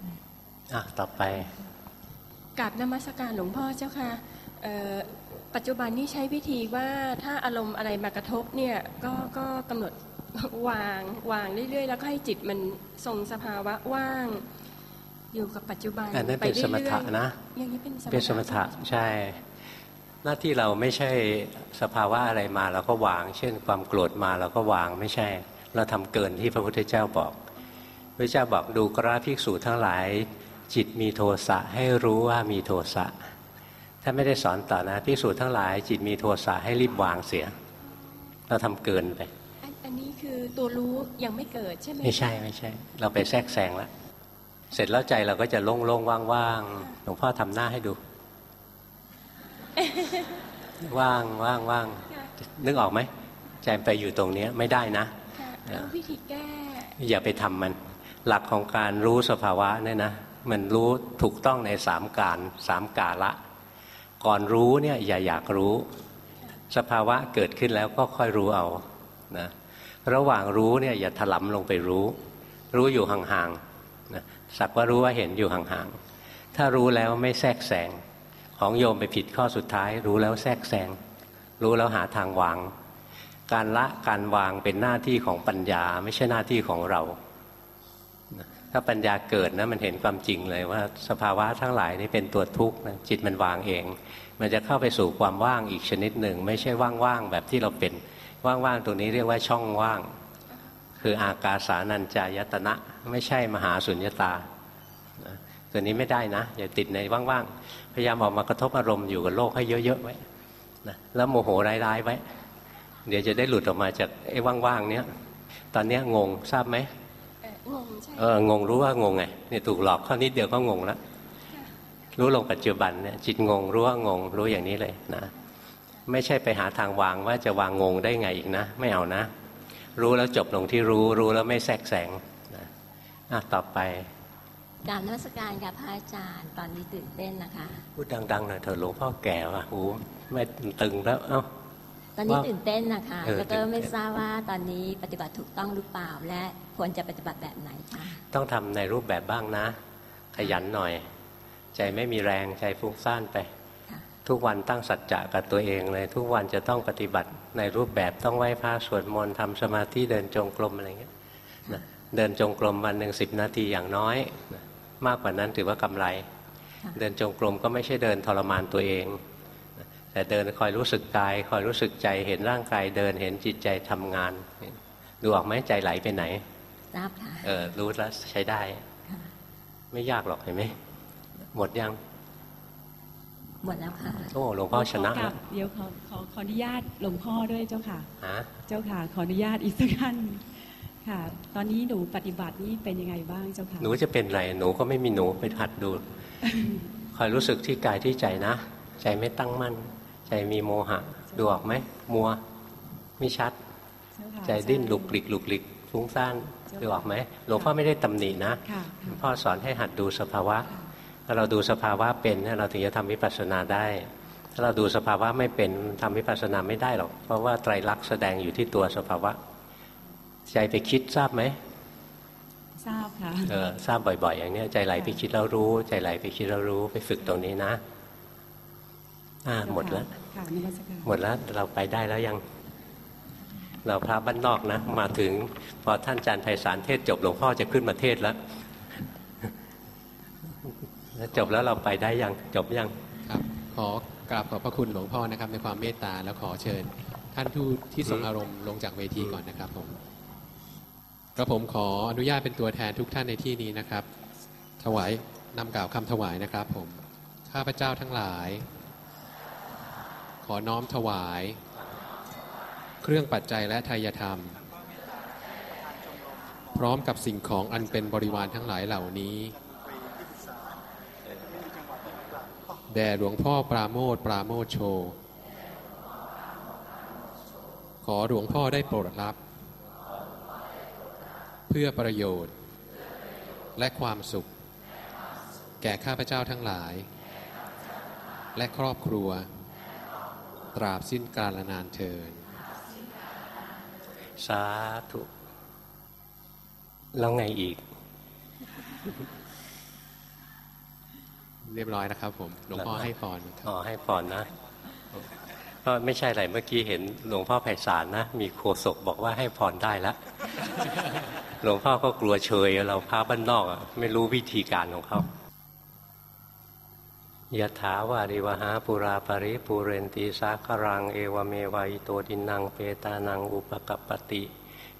ๆอะต่อไปกับนมัสการหลวงพ่อเจ้าค่ะเอ่อปัจจุบันนี้ใช้วิธีว่าถ้าอารมณ์อะไรมากระทบเนี่ยก็ก็กำหนด วางวางเรื่อยๆ แล้วก็ให้จิตมันทรงสภาวะว่าง อยู่กับปัจจุบันอันนั้นเป็นไรื่อยๆสมถะนะอย่างนี้เป็นสมถะเป็นสมถะใช่ หน้าที่เราไม่ใช่สภาวะอะไรมาเราก็วาง เช่น ความโกรธมาเราก็วางไม่ใช่ เราทำเกินที่พระพุทธเจ้าบอกพระเจ้าบอกดูกราภิกษุทั้งหลาย จิตมีโทสะให้รู้ว่ามีโทสะถ้าไม่ได้สอนต่อนะภิกษุทั้งหลาย จิตมีโทสะให้รีบวางเสีย เราทำเกินไป อันอันนี้คือตัวรู้ยังไม่เกิดใช่ไหมไม่ใช่ไม่ใช่ เราไปแทรกแซงแล้วเสร็จแล้วใจเราก็จะโล่งๆว่างๆหลวงพ่อทำหน้าให้ดู ว่างว่างว่างนึกออกไหมใจไปอยู่ตรงเนี้ยไม่ได้นะค่ะแล้ววิธีแก้ อย่าไปทำมัน หลักของการรู้สภาวะเนี่ยนะมันรู้ถูกต้องในสามการสามกาละ ก่อนรู้เนี่ยอย่าอยากรู้ สภาวะเกิดขึ้นแล้วก็ค่อยรู้เอานะ ระหว่างรู้เนี่ยอย่าถลำลงไปรู้ รู้อยู่ห่างๆนะสักว่ารู้ว่าเห็นอยู่ห่างๆถ้ารู้แล้วไม่แทรกแซงของโยมไปผิดข้อสุดท้าย รู้แล้วแทรกแซงรู้แล้วหาทางวาง การละการวางเป็นหน้าที่ของปัญญาไม่ใช่หน้าที่ของเราถ้าปัญญาเกิดนะมันเห็นความจริงเลยว่าสภาวะทั้งหลายนี่เป็นตัวทุกข์นะจิตมันวางเอง มันจะเข้าไปสู่ความว่างอีกชนิดหนึ่ง ไม่ใช่ว่างๆแบบที่เราเป็น ว่างๆตรงนี้เรียกว่าช่องว่าง คืออากาสานัญจายตนะ ไม่ใช่มหาสุญญตานะตัวนี้ไม่ได้นะ อย่าติดในว่างๆพยายามออกมากระทบอารมณ์อยู่กับโลกให้เยอะๆไว้นะแล้วโมโหร้ายๆไว้ เดี๋ยวจะได้หลุดออกมาจากไอ้ว่างๆเนี้ยตอนเนี้ยงงทราบไหมเอ่องงใช่เอองงรู้ว่างงไงเนี่ยถูกหลอกข้อนิดเดียวก็งงแล้วรู้ลงปัจจุบันเนี่ยจิตงงรู้ว่างงรู้อย่างนี้เลยนะ ไม่ใช่ไปหาทางวางว่าจะวางงงได้ไงอีกนะ ไม่เอานะ รู้แล้วจบลงที่รู้ รู้แล้วไม่แทรกแซงนะอะต่อไปกรารนมัสการกับพระอาจารย์ตอนนี้ตื่นเต้นนะคะ พูดดังๆหน่อยเถอะหลวงพ่อแก่ว่ะหูไม่ตึงแล้วเอ้าตอนนี้ว่าตื่นเต้นนะคะเออแล้วก็ตื่นเต้นไม่ทราบว่าตอนนี้ปฏิบัติถูกต้องหรือเปล่า และควรจะปฏิบัติแบบไหนคะต้องทำในรูปแบบบ้างนะ ขยันหน่อย ใจไม่มีแรงใจฟุ้งซ่านไป ทุกวันตั้งสัจจะกับตัวเองเลย ทุกวันจะต้องปฏิบัติในรูปแบบต้องไหว้พระสวดมนต์ทำสมาธิเดินจงกรมอะไรเงี้ยนะเดินจงกรมวันหนึ่งสิบนาทีอย่างน้อยนะมากกว่านั้นถือว่ากำไร เดินจงกรมก็ไม่ใช่เดินทรมานตัวเองนะแต่เดินคอยรู้สึกกาย คอยรู้สึกใจเห็นร่างกายเดินเห็นจิตใจทำงาน ดูออกไหมใจไหลไปไหนทราบค่ะเออรู้แล้วใช้ได้ ไม่ยากหรอกเห็นไหมหมดยัง หมดแล้วค่ะโอ้หลวงพ่อชนะขกแล้ราวบเดี๋ยวขอขอขออนุญาตหลวงพ่อด้วยเจ้าค่ะฮะเจ้าค่ะ ขออนุญาตอีกสักท่านค่ะ ตอนนี้หนูปฏิบัตินี่เป็นยังไงบ้างเจ้าค่ะหนูจะเป็นไรหนูก็ไม่มีหนูไปหัดดูคอยรู้สึกที่กายที่ใจนะ ใจไม่ตั้งมั่น ใจมีโมหะ ดูออกไหมมัวไม่ชัดเจ้าค่ะใจดิ้นหลุกหลิกหลุกหลิกฟุ้งซ่านดูออกไหมหลวงพ่อไม่ได้ตำหนินะค่ะหลวงพ่อสอนให้หัดดูสภาวะ ถ้าเราดูสภาวะเป็นเนี่ยเราถึงจะทำวิปัสสนาได้ ถ้าเราดูสภาวะไม่เป็นทำวิปัสสนาไม่ได้หรอก เพราะว่าไตรลักษณ์แสดงอยู่ที่ตัวสภาวะ ใจไปคิดทราบไหมทราบค่ะเออทราบบ่อย ๆ อย่างเนี้ยใจไหลไปคิดแล้วรู้ ใจไหลไปคิดแล้วรู้ไปฝึกตรงนี้นะ อ่า หมดแล้วค่ะนมัสการหมดแล้วเราไปได้แล้วยัง เราพระบ้านนอกนะ มาถึง พอท่านอาจารย์ไพศาลเทศจบหลวงพ่อจะขึ้นมาเทศแล้วแล้ว จบแล้วเราไปได้ยังจบยังครับ ขอกราบขอบพระคุณหลวงพ่อนะครับ ในความเมตตาแล้วขอเชิญท่านทูตที่ทรงอารมณ์ลงจากเวทีก่อนนะครับผมกระผมขออนุญาตเป็นตัวแทนทุกท่านในที่นี้นะครับ ถวายนำกล่าวคำถวายนะครับผม ข้าพเจ้าทั้งหลาย ขอน้อมถวาย เครื่องปัจจัยและทายธรรม พร้อมกับสิ่งของอันเป็นบริวารทั้งหลายเหล่านี้ แด่หลวงพ่อปราโมทปราโมทโช ขอหลวงพ่อได้โปรดรับ เพื่อประโยชน์ และความสุข แก่ข้าพเจ้าทั้งหลาย และครอบครัว ตราบสิ้นกาลนานเทินสาธุ แล้วไงอีก เรียบร้อยนะครับ ผมหลวงพ่อให้พรอ๋อให้พรนะก็ไม่ใช่อะไรเมื่อกี้เห็นหลวงพ่อไพศาลนะ มีโคศกบอกว่าให้พรได้แล้วหลวงพ่อก็กลัวเชยเราพาบ้านนอกอะไม่รู้วิธีการของเขายะถาวาริวหาปุราปริปูเรนตีสาครัง เอวเมวายโตดินังเปตานังอุปกปปติ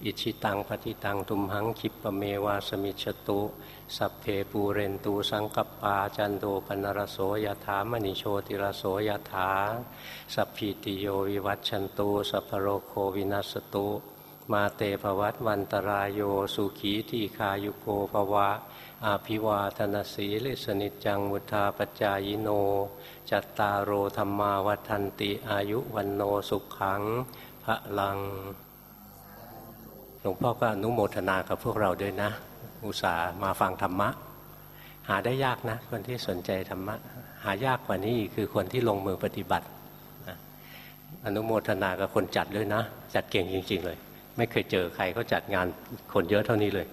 อิชิตังปฏิตังทุมหังคิปะเมวาสมิชตุ สัพเพปูเรนตุ สังกัปปาจันโท ปัณณรโสยถามณิโชติรโสยถา สัพพีติโยวิวัชชันตุ สัพพโรโควินัสสตุมาเตภวัตวันตราโยสุขีทีฆายุโกภวะ อภิวาทนสีลิสสะ นิจจัง วุฑฒาปจายิโน จัตตาโร ธัมมาวัฑฒันติอายุวัณโณ สุขัง พลัง หลวงพ่อก็อนุโมทนากับพวกเราด้วยนะ อุตส่าห์มาฟังธรรมะ หาได้ยากนะ คนที่สนใจธรรมะ หายากกว่านี้อีกคือคนที่ลงมือปฏิบัติอนุโมทนากับคนจัดด้วยนะ จัดเก่งจริง ๆ เลย ไม่เคยเจอใครเขาจัดงานคนเยอะเท่านี้เลย